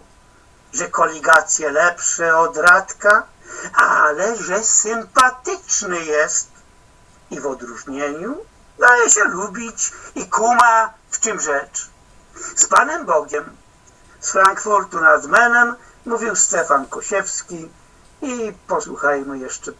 że koligacje lepsze od Radka, ale że sympatyczny jest i w odróżnieniu daje się lubić i kuma w czym rzecz. Z Panem Bogiem, z Frankfurtu nad Menem mówił Stefan Kosiewski i posłuchajmy jeszcze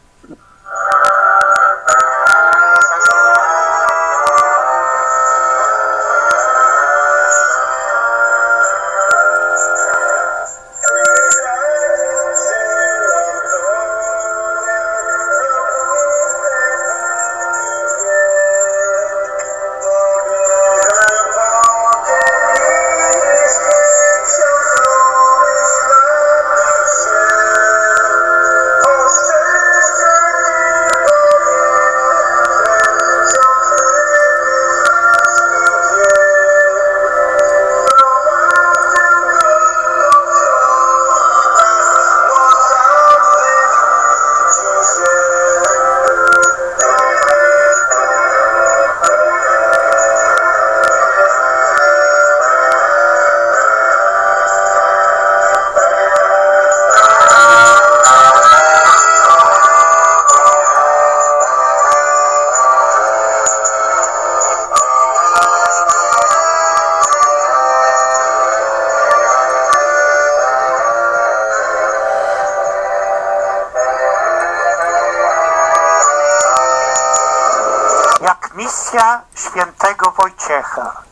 świętego Wojciecha.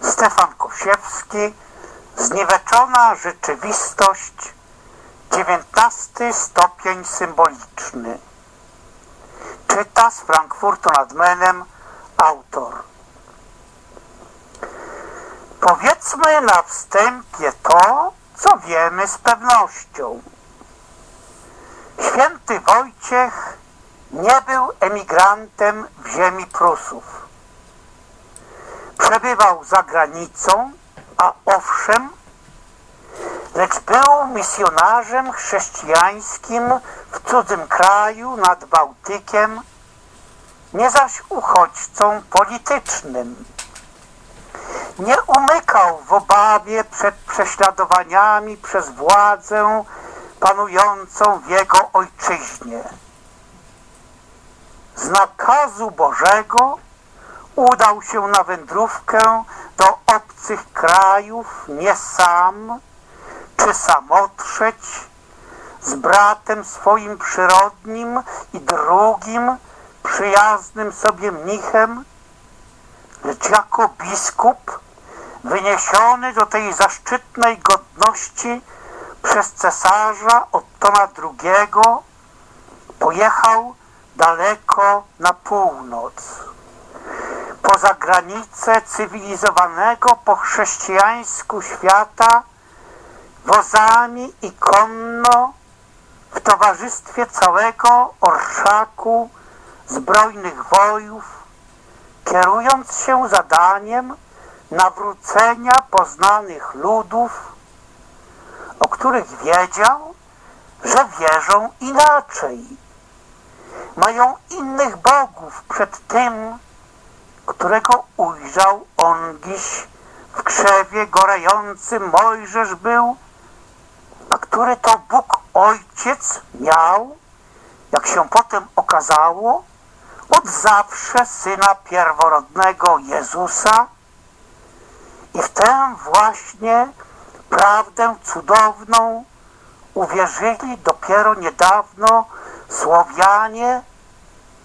Stefan Kosiewski, Zniweczona rzeczywistość, dziewiętnasty stopień symboliczny. Czyta z Frankfurtu nad Menem autor. Powiedzmy na wstępie to, co wiemy z pewnością. Święty Wojciech nie był emigrantem w ziemi Prusów. Przebywał za granicą, a owszem, lecz był misjonarzem chrześcijańskim w cudzym kraju nad Bałtykiem, nie zaś uchodźcą politycznym. Nie umykał w obawie przed prześladowaniami przez władzę panującą w jego ojczyźnie z nakazu Bożego udał się na wędrówkę do obcych krajów nie sam, czy samotrzeć, z bratem swoim przyrodnim i drugim, przyjaznym sobie mnichem, lecz jako biskup wyniesiony do tej zaszczytnej godności przez cesarza Ottona II pojechał daleko na północ, poza granice cywilizowanego po chrześcijańsku świata, wozami i konno w towarzystwie całego orszaku zbrojnych wojów, kierując się zadaniem nawrócenia poznanych ludów, o których wiedział, że wierzą inaczej mają innych bogów przed tym, którego ujrzał on dziś w krzewie gorejący Mojżesz był, a który to Bóg Ojciec miał, jak się potem okazało, od zawsze Syna Pierworodnego Jezusa. I w tę właśnie prawdę cudowną uwierzyli dopiero niedawno Słowianie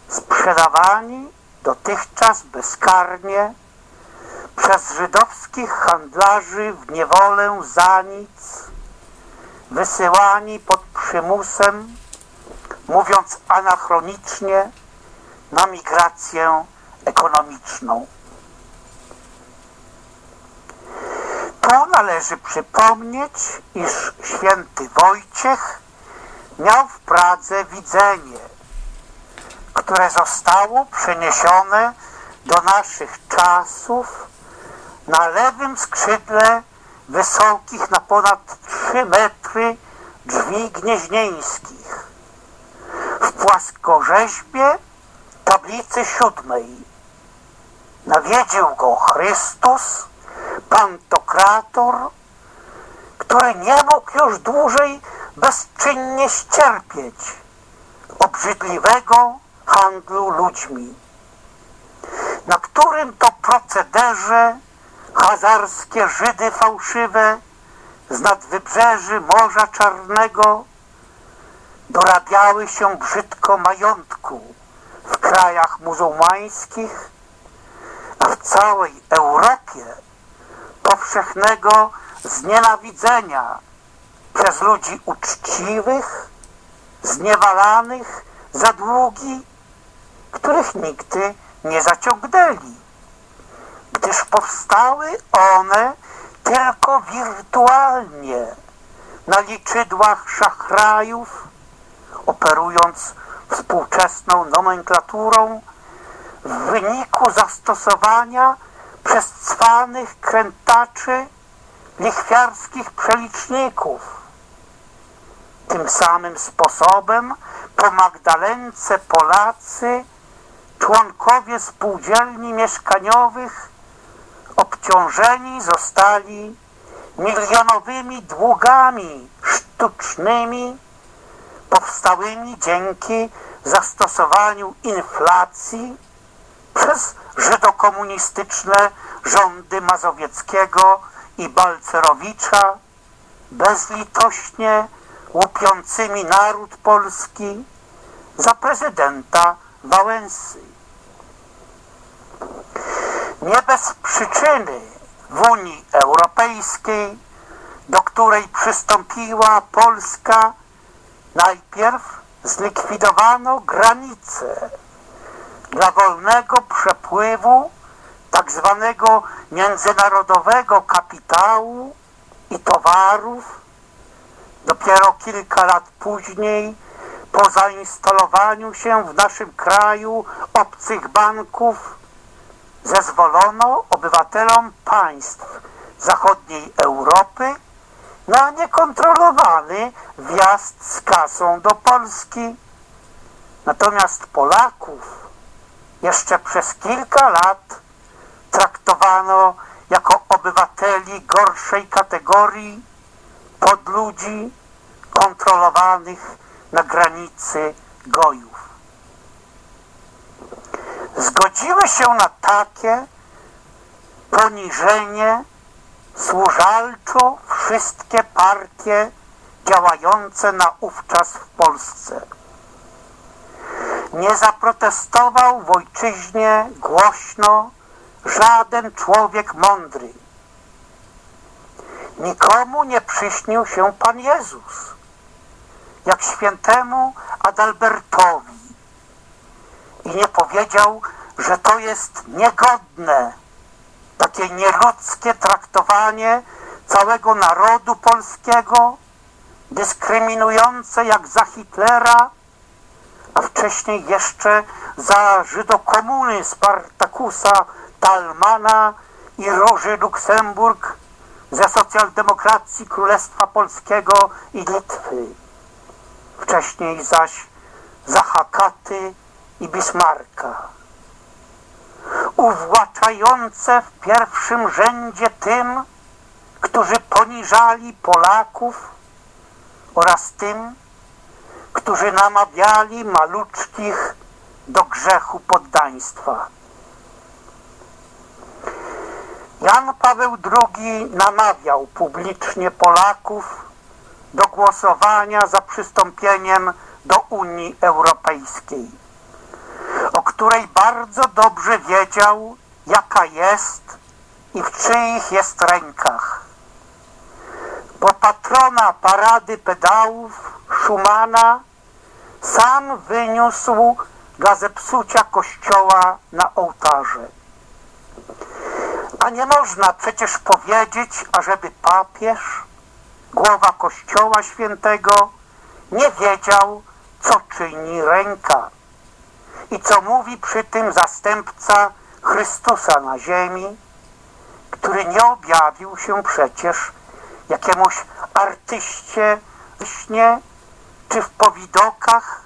sprzedawani dotychczas bezkarnie przez żydowskich handlarzy w niewolę za nic, wysyłani pod przymusem, mówiąc anachronicznie, na migrację ekonomiczną. Tu należy przypomnieć, iż święty Wojciech miał w Pradze widzenie, które zostało przeniesione do naszych czasów na lewym skrzydle wysokich na ponad 3 metry drzwi gnieźnieńskich. W płaskorzeźbie tablicy siódmej. Nawiedził go Chrystus, Pantokrator, który nie mógł już dłużej bezczynnie ścierpieć obrzydliwego handlu ludźmi, na którym to procederze hazarskie Żydy fałszywe z nadwybrzeży Morza Czarnego dorabiały się brzydko majątku w krajach muzułmańskich, a w całej Europie powszechnego znienawidzenia przez ludzi uczciwych, zniewalanych za długi, których nigdy nie zaciągnęli, gdyż powstały one tylko wirtualnie na liczydłach szachrajów, operując współczesną nomenklaturą w wyniku zastosowania przez cwanych krętaczy lichwiarskich przeliczników. Tym samym sposobem po Magdalence Polacy, członkowie spółdzielni mieszkaniowych, obciążeni zostali milionowymi długami sztucznymi, powstałymi dzięki zastosowaniu inflacji przez żydokomunistyczne rządy Mazowieckiego i Balcerowicza, bezlitośnie łupiącymi naród polski za prezydenta Wałęsy. Nie bez przyczyny w Unii Europejskiej, do której przystąpiła Polska, najpierw zlikwidowano granice dla wolnego przepływu tak zwanego międzynarodowego kapitału i towarów. Dopiero kilka lat później, po zainstalowaniu się w naszym kraju obcych banków, zezwolono obywatelom państw zachodniej Europy na niekontrolowany wjazd z kasą do Polski. Natomiast Polaków jeszcze przez kilka lat traktowano jako obywateli gorszej kategorii pod ludzi kontrolowanych na granicy gojów. Zgodziły się na takie poniżenie służalczo wszystkie partie działające naówczas w Polsce. Nie zaprotestował w ojczyźnie głośno żaden człowiek mądry. Nikomu nie przyśnił się Pan Jezus, jak świętemu Adalbertowi. I nie powiedział, że to jest niegodne, takie nieludzkie traktowanie całego narodu polskiego, dyskryminujące jak za Hitlera, a wcześniej jeszcze za Żydokomuny Spartakusa Talmana i Róży Luksemburg, ze socjaldemokracji Królestwa Polskiego i Litwy. Wcześniej zaś za Hakaty i Bismarka. Uwłaczające w pierwszym rzędzie tym, którzy poniżali Polaków oraz tym, którzy namawiali maluczkich do grzechu poddaństwa. Jan Paweł II namawiał publicznie Polaków do głosowania za przystąpieniem do Unii Europejskiej, o której bardzo dobrze wiedział, jaka jest i w czyich jest rękach. Bo patrona parady pedałów Schumana sam wyniósł dla zepsucia kościoła na ołtarze. A nie można przecież powiedzieć, ażeby papież, głowa Kościoła Świętego, nie wiedział, co czyni ręka i co mówi przy tym zastępca Chrystusa na ziemi, który nie objawił się przecież jakiemuś artyście w śnie czy w powidokach,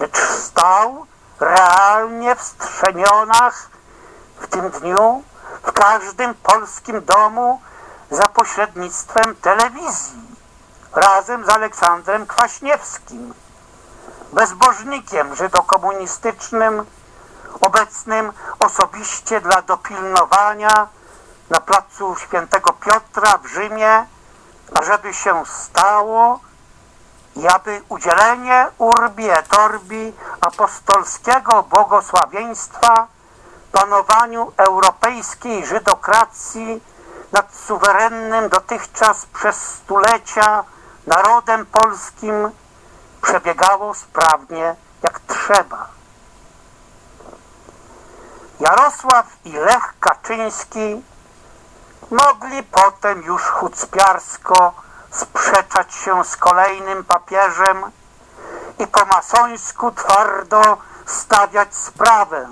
lecz stał realnie w strzemionach w tym dniu w każdym polskim domu za pośrednictwem telewizji razem z Aleksandrem Kwaśniewskim, bezbożnikiem żydokomunistycznym, obecnym osobiście dla dopilnowania na placu Świętego Piotra w Rzymie, ażeby się stało i aby udzielenie urbi et orbi apostolskiego błogosławieństwa panowaniu europejskiej żydokracji nad suwerennym dotychczas przez stulecia narodem polskim przebiegało sprawnie jak trzeba. Jarosław i Lech Kaczyński mogli potem już chucpiarsko sprzeczać się z kolejnym papieżem i po masońsku twardo stawiać sprawę,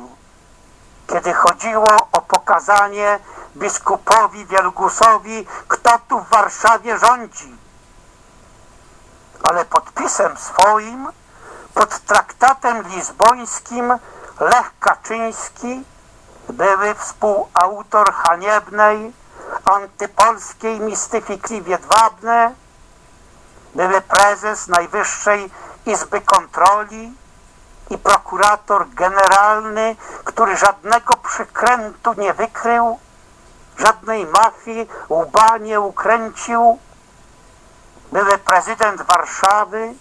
kiedy chodziło o pokazanie biskupowi Wielgusowi, kto tu w Warszawie rządzi. Ale podpisem swoim pod traktatem lizbońskim Lech Kaczyński, były współautor haniebnej, antypolskiej mistyfiki Wiedwabne, były prezes Najwyższej Izby Kontroli i prokurator generalny, który żadnego przykrętu nie wykrył, żadnej mafii łba nie ukręcił, były prezydent Warszawy,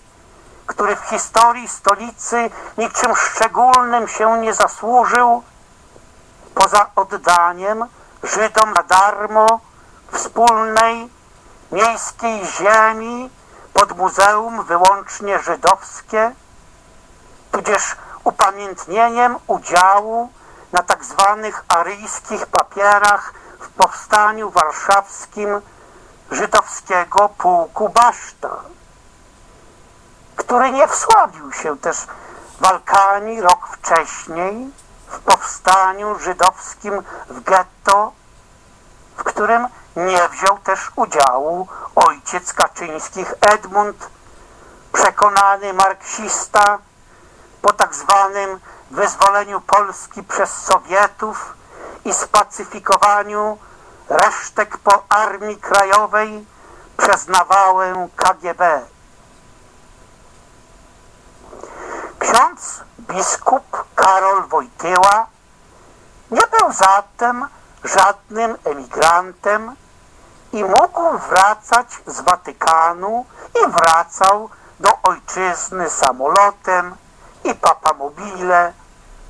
który w historii stolicy niczym szczególnym się nie zasłużył, poza oddaniem Żydom na darmo wspólnej miejskiej ziemi pod muzeum wyłącznie żydowskie, tudzież upamiętnieniem udziału na tak zwanych aryjskich papierach w powstaniu warszawskim żydowskiego pułku Baszta, który nie wsławił się też walkami rok wcześniej w powstaniu żydowskim w getto, w którym nie wziął też udziału ojciec Kaczyńskich Edmund, przekonany marksista po tak zwanym wyzwoleniu Polski przez Sowietów i spacyfikowaniu resztek po Armii Krajowej przez nawałę KGB. Ksiądz biskup Karol Wojtyła nie był zatem żadnym emigrantem i mógł wracać z Watykanu i wracał do ojczyzny samolotem i papamobile,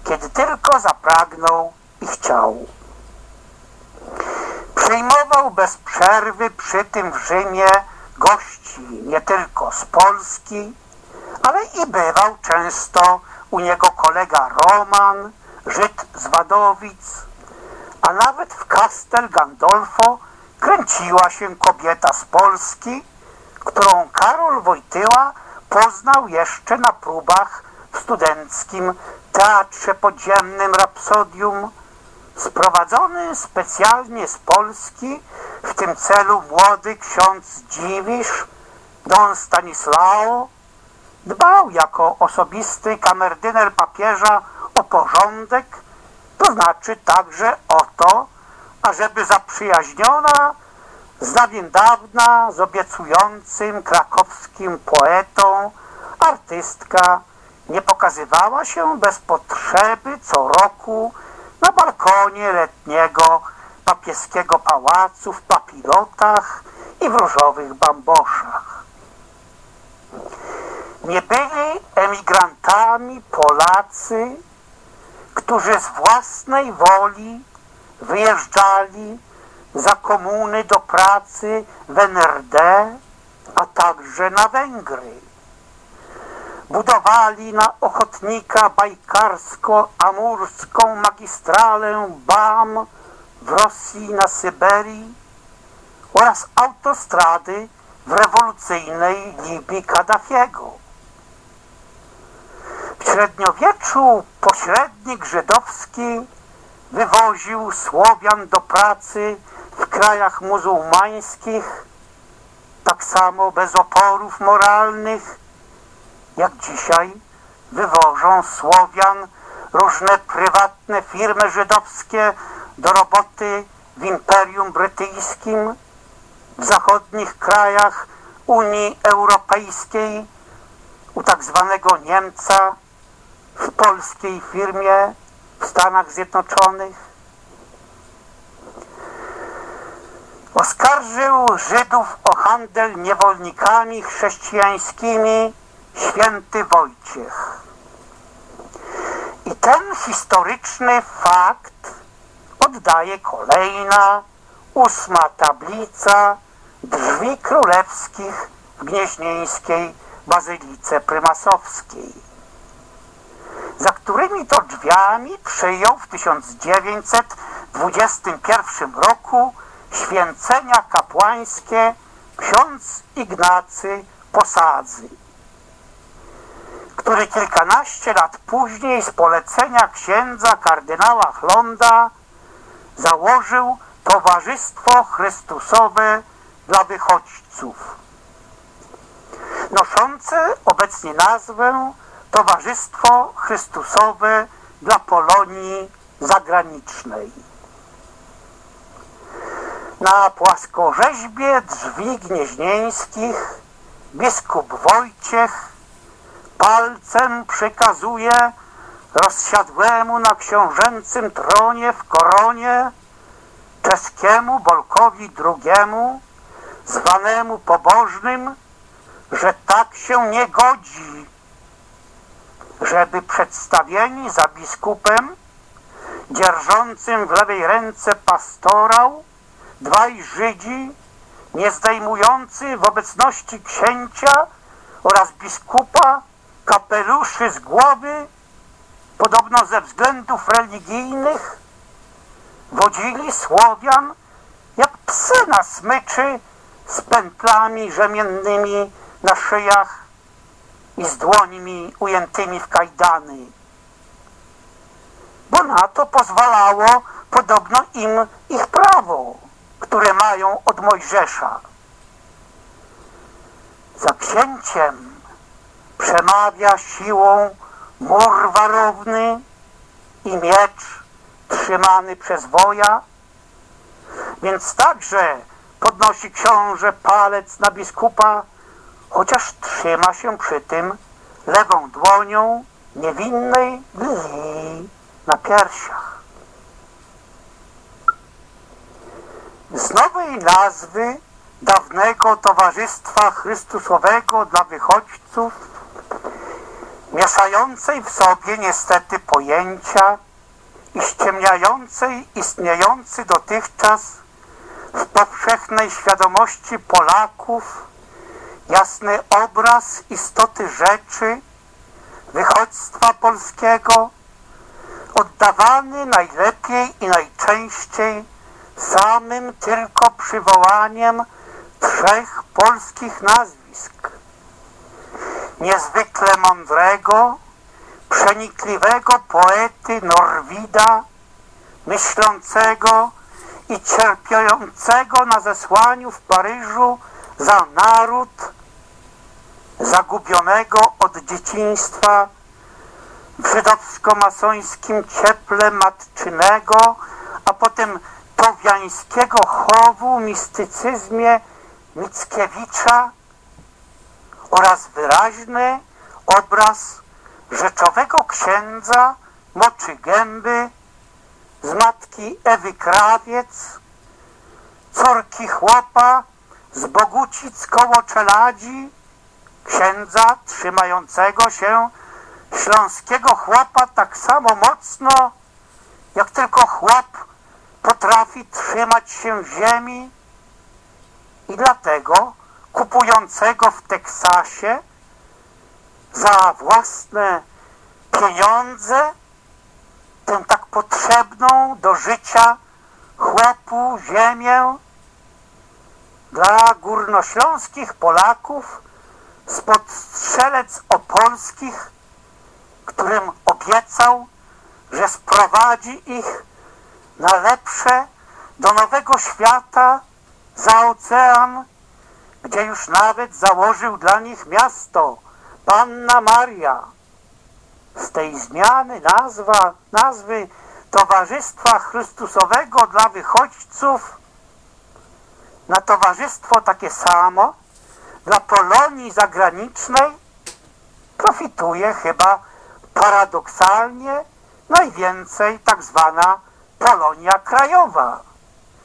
kiedy tylko zapragnął i chciał. Przyjmował bez przerwy przy tym w Rzymie gości nie tylko z Polski, ale i bywał często u niego kolega Roman, Żyd z Wadowic, a nawet w Castel Gandolfo kręciła się kobieta z Polski, którą Karol Wojtyła poznał jeszcze na próbach w studenckim Teatrze Podziemnym Rapsodium, sprowadzony specjalnie z Polski w tym celu młody ksiądz Dziwisz, Don Stanislao, dbał jako osobisty kamerdyner papieża o porządek, to znaczy także o to, ażeby zaprzyjaźniona z dawien dawna z obiecującym krakowskim poetą artystka nie pokazywała się bez potrzeby co roku na balkonie letniego papieskiego pałacu w papilotach i w różowych bamboszach. Nie byli emigrantami Polacy, którzy z własnej woli wyjeżdżali za komuny do pracy w NRD, a także na Węgry. Budowali na ochotnika bajkarsko-amurską magistralę BAM w Rosji na Syberii oraz autostrady w rewolucyjnej Libii Kaddafiego. W średniowieczu pośrednik żydowski wywoził Słowian do pracy w krajach muzułmańskich, tak samo bez oporów moralnych, jak dzisiaj wywożą Słowian różne prywatne firmy żydowskie do roboty w Imperium Brytyjskim, w zachodnich krajach Unii Europejskiej, u tak zwanego Niemca, w polskiej firmie w Stanach Zjednoczonych. Oskarżył Żydów o handel niewolnikami chrześcijańskimi święty Wojciech. I ten historyczny fakt oddaje kolejna, ósma tablica drzwi królewskich w Gnieźnieńskiej Bazylice Prymasowskiej, za którymi to drzwiami przyjął w 1921 roku święcenia kapłańskie ksiądz Ignacy Posadzy, który kilkanaście lat później z polecenia księdza kardynała Chlonda założył Towarzystwo Chrystusowe dla Wychodźców, noszące obecnie nazwę Towarzystwo Chrystusowe dla Polonii Zagranicznej. Na płaskorzeźbie drzwi gnieźnieńskich biskup Wojciech palcem przykazuje rozsiadłemu na książęcym tronie w koronie czeskiemu Bolkowi II, zwanemu pobożnym, że tak się nie godzi, żeby przedstawieni za biskupem, dzierżącym w lewej ręce pastorał, dwaj Żydzi, nie zdejmujący w obecności księcia oraz biskupa kapeluszy z głowy, podobno ze względów religijnych, wodzili Słowian jak psy na smyczy z pętlami rzemiennymi na szyjach i z dłońmi ujętymi w kajdany. Bo na to pozwalało podobno im ich prawo, które mają od Mojżesza. Za księciem przemawia siłą mur warowny i miecz trzymany przez woja, więc także podnosi książę palec na biskupa, chociaż trzyma się przy tym lewą dłonią niewinnej lilii na piersiach. Z nowej nazwy dawnego Towarzystwa Chrystusowego dla Wychodźców, mieszającej w sobie niestety pojęcia i ściemniającej istniejący dotychczas w powszechnej świadomości Polaków jasny obraz istoty rzeczy, wychodźstwa polskiego, oddawany najlepiej i najczęściej samym tylko przywołaniem trzech polskich nazwisk. Niezwykle mądrego, przenikliwego poety Norwida, myślącego i cierpiącego na zesłaniu w Paryżu za naród zagubionego od dzieciństwa w żydowsko-masońskim cieple matczynego, a potem towiańskiego chowu mistycyzmie Mickiewicza oraz wyraźny obraz rzeczowego księdza Moczy Gęby z matki Ewy Krawiec, córki chłopa z Bogucic koło Czeladzi, księdza trzymającego się śląskiego chłopa tak samo mocno, jak tylko chłop potrafi trzymać się ziemi. I dlatego kupującego w Teksasie za własne pieniądze tę tak potrzebną do życia chłopu ziemię dla górnośląskich Polaków spod strzelec opolskich, którym obiecał, że sprowadzi ich na lepsze do nowego świata za ocean, gdzie już nawet założył dla nich miasto Panna Maria. Z tej zmiany nazwa, nazwy Towarzystwa Chrystusowego dla Wychodźców na towarzystwo takie samo dla Polonii zagranicznej profituje chyba paradoksalnie najwięcej tak zwana Polonia Krajowa,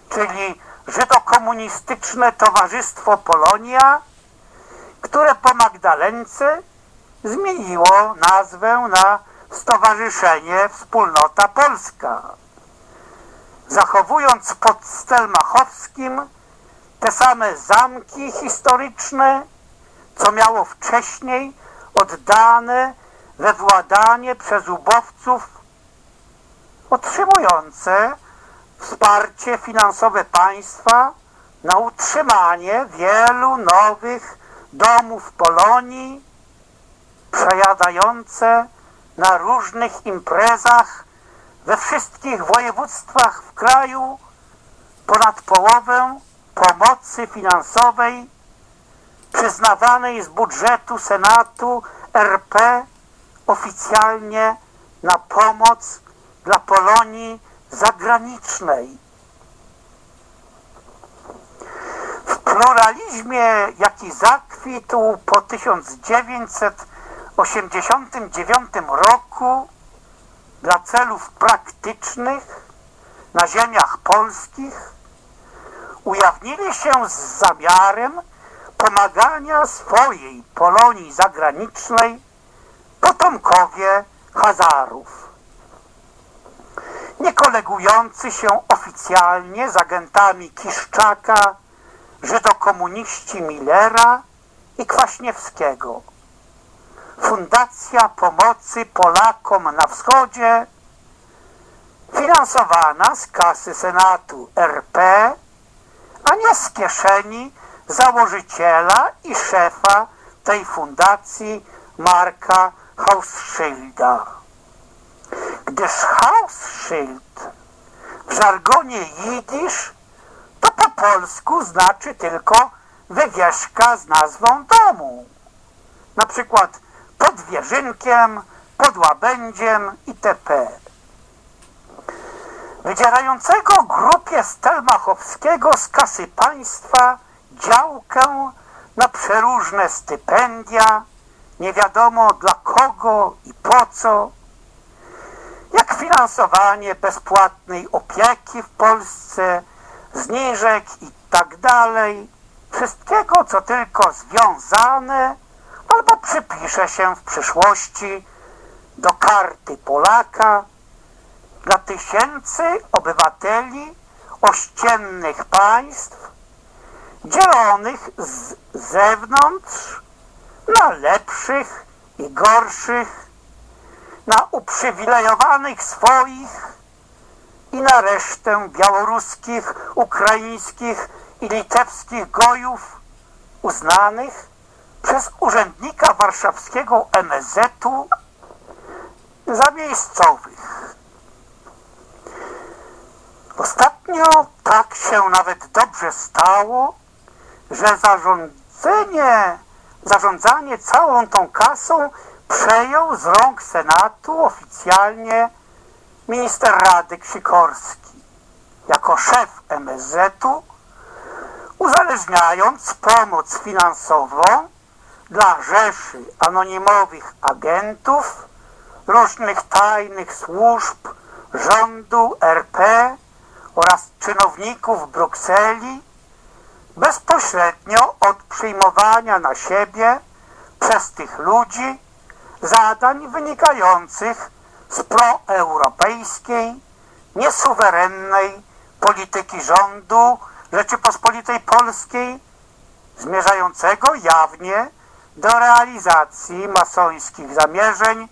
czyli Żydokomunistyczne Towarzystwo Polonia, które po Magdalence zmieniło nazwę na Stowarzyszenie Wspólnota Polska, zachowując pod Stelmachowskim te same zamki historyczne, co miało wcześniej oddane we władanie przez ubowców otrzymujące wsparcie finansowe państwa na utrzymanie wielu nowych domów Polonii, przejadające na różnych imprezach we wszystkich województwach w kraju ponad połowę pomocy finansowej przyznawanej z budżetu Senatu RP oficjalnie na pomoc dla Polonii zagranicznej. W pluralizmie, jaki zakwitł po 1989 roku dla celów praktycznych na ziemiach polskich, ujawnili się z zamiarem pomagania swojej Polonii zagranicznej potomkowie Hazarów. Nie kolegujący się oficjalnie z agentami Kiszczaka, żydokomuniści Millera i Kwaśniewskiego. Fundacja Pomocy Polakom na Wschodzie, finansowana z kasy Senatu RP, a nie z kieszeni założyciela i szefa tej fundacji Marka Hausschilda. Gdyż Hausschild w żargonie jidysz to po polsku znaczy tylko wywieszka z nazwą domu. Na przykład pod wieżynkiem, pod łabędziem itp. Wydzierającego grupie Stelmachowskiego z kasy państwa działkę na przeróżne stypendia, nie wiadomo dla kogo i po co, jak finansowanie bezpłatnej opieki w Polsce, zniżek i tak dalej, wszystkiego co tylko związane albo przypisze się w przyszłości do karty Polaka dla tysięcy obywateli ościennych państw dzielonych z zewnątrz na lepszych i gorszych, na uprzywilejowanych swoich i na resztę białoruskich, ukraińskich i litewskich gojów uznanych przez urzędnika warszawskiego MSZ-u za miejscowych. Ostatnio tak się nawet dobrze stało, że zarządzenie, zarządzanie całą tą kasą przejął z rąk Senatu oficjalnie minister Radek Sikorski jako szef MSZ-u, uzależniając pomoc finansową dla rzeszy anonimowych agentów różnych tajnych służb rządu RP oraz czynowników Brukseli bezpośrednio od przyjmowania na siebie przez tych ludzi zadań wynikających z proeuropejskiej, niesuwerennej polityki rządu Rzeczypospolitej Polskiej, zmierzającego jawnie do realizacji masońskich zamierzeń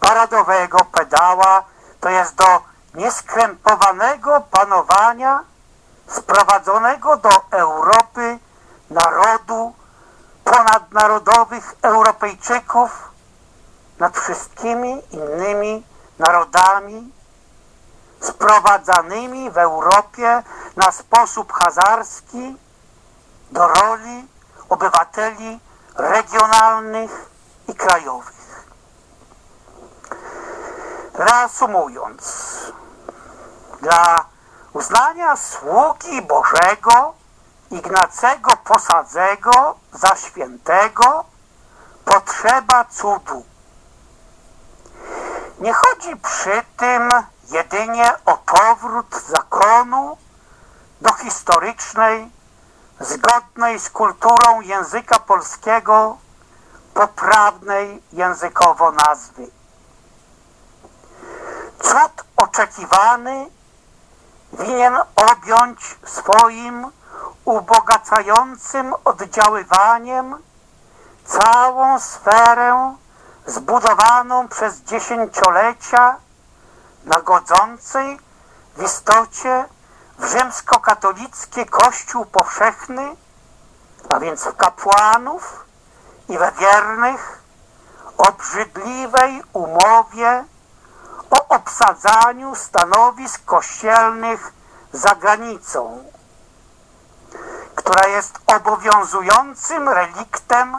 paradowego pedała, to jest do nieskrępowanego panowania sprowadzonego do Europy narodu ponadnarodowych Europejczyków nad wszystkimi innymi narodami sprowadzanymi w Europie na sposób hazarski do roli obywateli regionalnych i krajowych. Reasumując, dla uznania sługi Bożego Ignacego Posadzego za świętego potrzeba cudu. Nie chodzi przy tym jedynie o powrót zakonu do historycznej, zgodnej z kulturą języka polskiego, poprawnej językowo nazwy. Cud oczekiwany winien objąć swoim ubogacającym oddziaływaniem całą sferę zbudowaną przez dziesięciolecia na godzącej w istocie w rzymskokatolicki Kościół powszechny, a więc w kapłanów i we wiernych, obrzydliwej umowie o obsadzaniu stanowisk kościelnych za granicą, która jest obowiązującym reliktem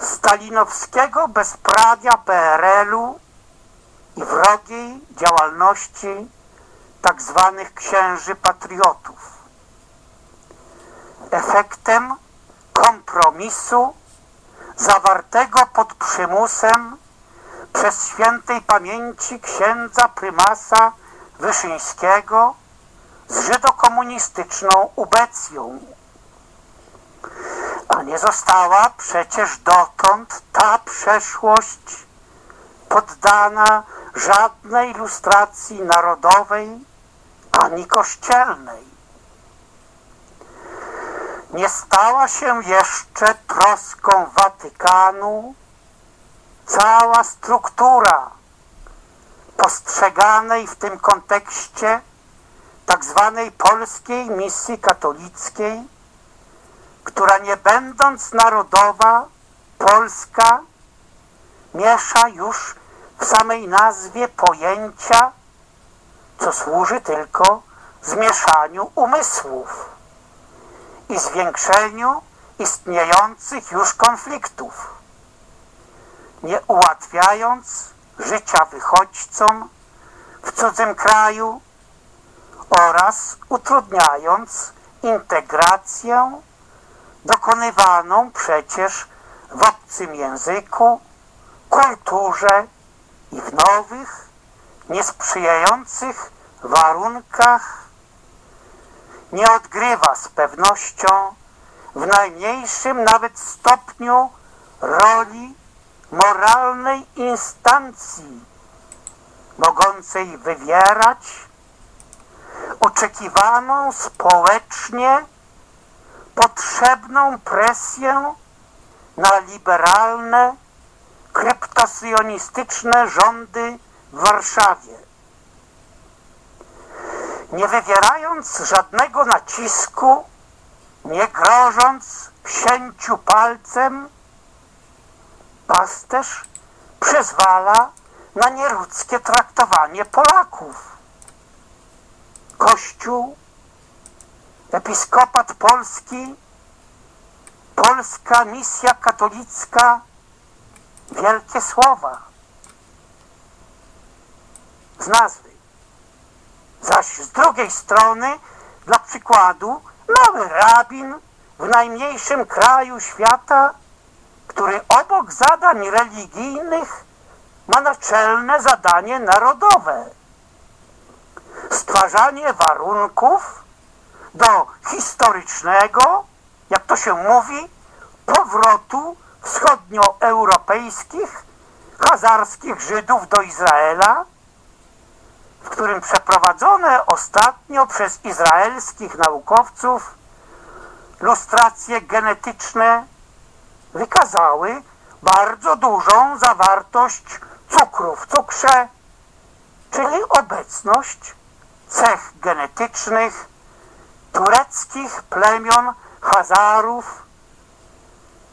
stalinowskiego bezprawia PRL-u i wrogiej działalności tak zwanych księży patriotów. Efektem kompromisu zawartego pod przymusem przez świętej pamięci księdza prymasa Wyszyńskiego z żydokomunistyczną ubecją. A nie została przecież dotąd ta przeszłość poddana żadnej lustracji narodowej ani kościelnej. Nie stała się jeszcze troską Watykanu cała struktura postrzeganej w tym kontekście tak zwanej polskiej misji katolickiej, która nie będąc narodowa, polska, miesza już w samej nazwie pojęcia, co służy tylko zmieszaniu umysłów i zwiększeniu istniejących już konfliktów, nie ułatwiając życia wychodźcom w cudzym kraju oraz utrudniając integrację dokonywaną przecież w obcym języku, kulturze i w nowych, niesprzyjających warunkach. Nie odgrywa z pewnością w najmniejszym nawet stopniu roli moralnej instancji mogącej wywierać oczekiwaną społecznie potrzebną presję na liberalne, kryptosjonistyczne rządy w Warszawie. Nie wywierając żadnego nacisku, nie grożąc księciu palcem, pasterz przyzwala na nieludzkie traktowanie Polaków. Kościół, episkopat polski, polska misja katolicka, wielkie słowa z nazwy. Zaś z drugiej strony, dla przykładu, mały rabin w najmniejszym kraju świata, który obok zadań religijnych ma naczelne zadanie narodowe. Stwarzanie warunków do historycznego, jak to się mówi, powrotu wschodnioeuropejskich, hazarskich Żydów do Izraela, w którym przeprowadzone ostatnio przez izraelskich naukowców lustracje genetyczne wykazały bardzo dużą zawartość cukru w cukrze, czyli obecność cech genetycznych tureckich plemion Hazarów,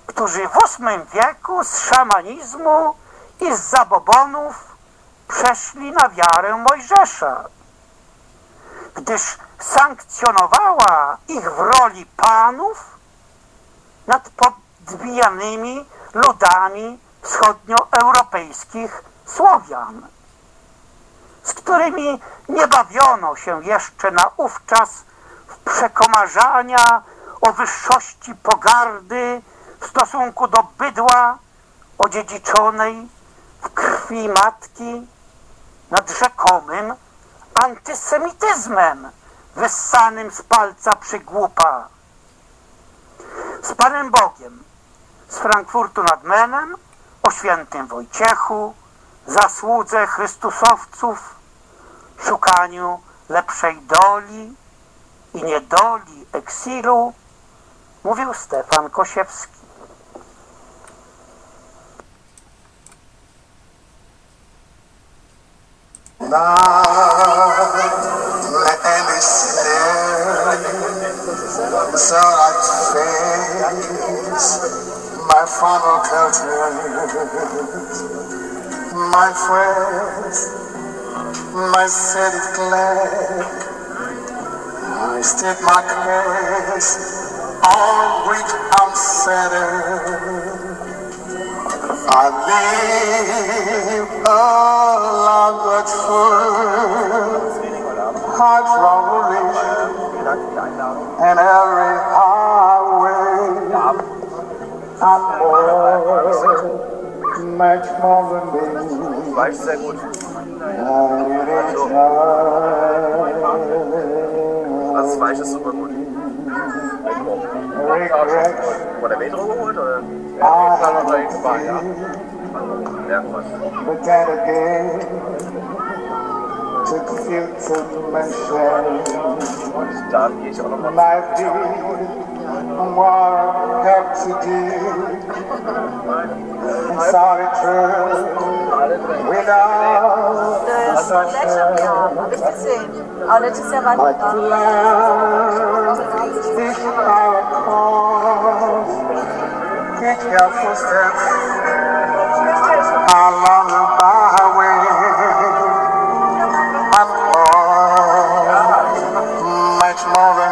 którzy w VIII wieku z szamanizmu i z zabobonów przeszli na wiarę Mojżesza, gdyż sankcjonowała ich w roli panów nad podbijanymi ludami wschodnioeuropejskich Słowian.
którymi nie bawiono się jeszcze naówczas przekomarzania o wyższości pogardy w stosunku do bydła odziedziczonej w krwi matki nad rzekomym antysemityzmem wyssanym z palca przygłupa. Z Panem Bogiem, z Frankfurtu nad Menem, o świętym Wojciechu, zasłudze Chrystusowców, szukaniu lepszej doli i niedoli eksilu, mówił Stefan Kosiewski.
it's there. So face my final. My friends, my city. I state my case on which I'm settled. I live a life that's full heart robbery and every highway and more, much more than me.
Weißt sehr gut war ich super gut. Von der Metro geholt oder?
Haben wir
gleich ja.
But that again took future myself. Und
da.
My dear, what to give Sorry, true. without
the sunshine.
Ahora sí se va Take careful steps along the and all much more than.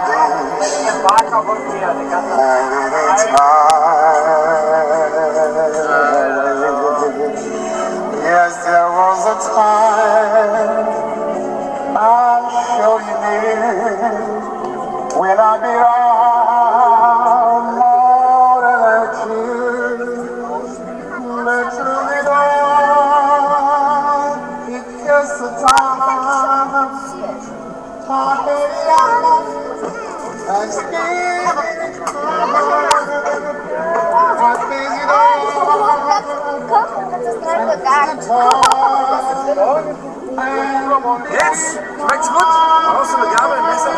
Jetzt! Schmeckt's gut? Brauchst du eine Gabel, ein Messer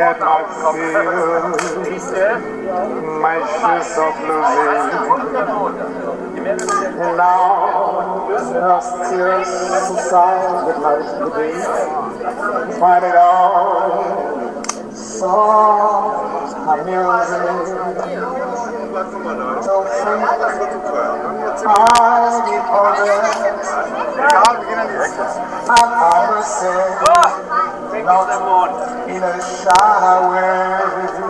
had my fears, my shoes of losing. And now you're still so sad with my degree. Find it all so amusing. So think I did all this. I've always said, not in a shower with you.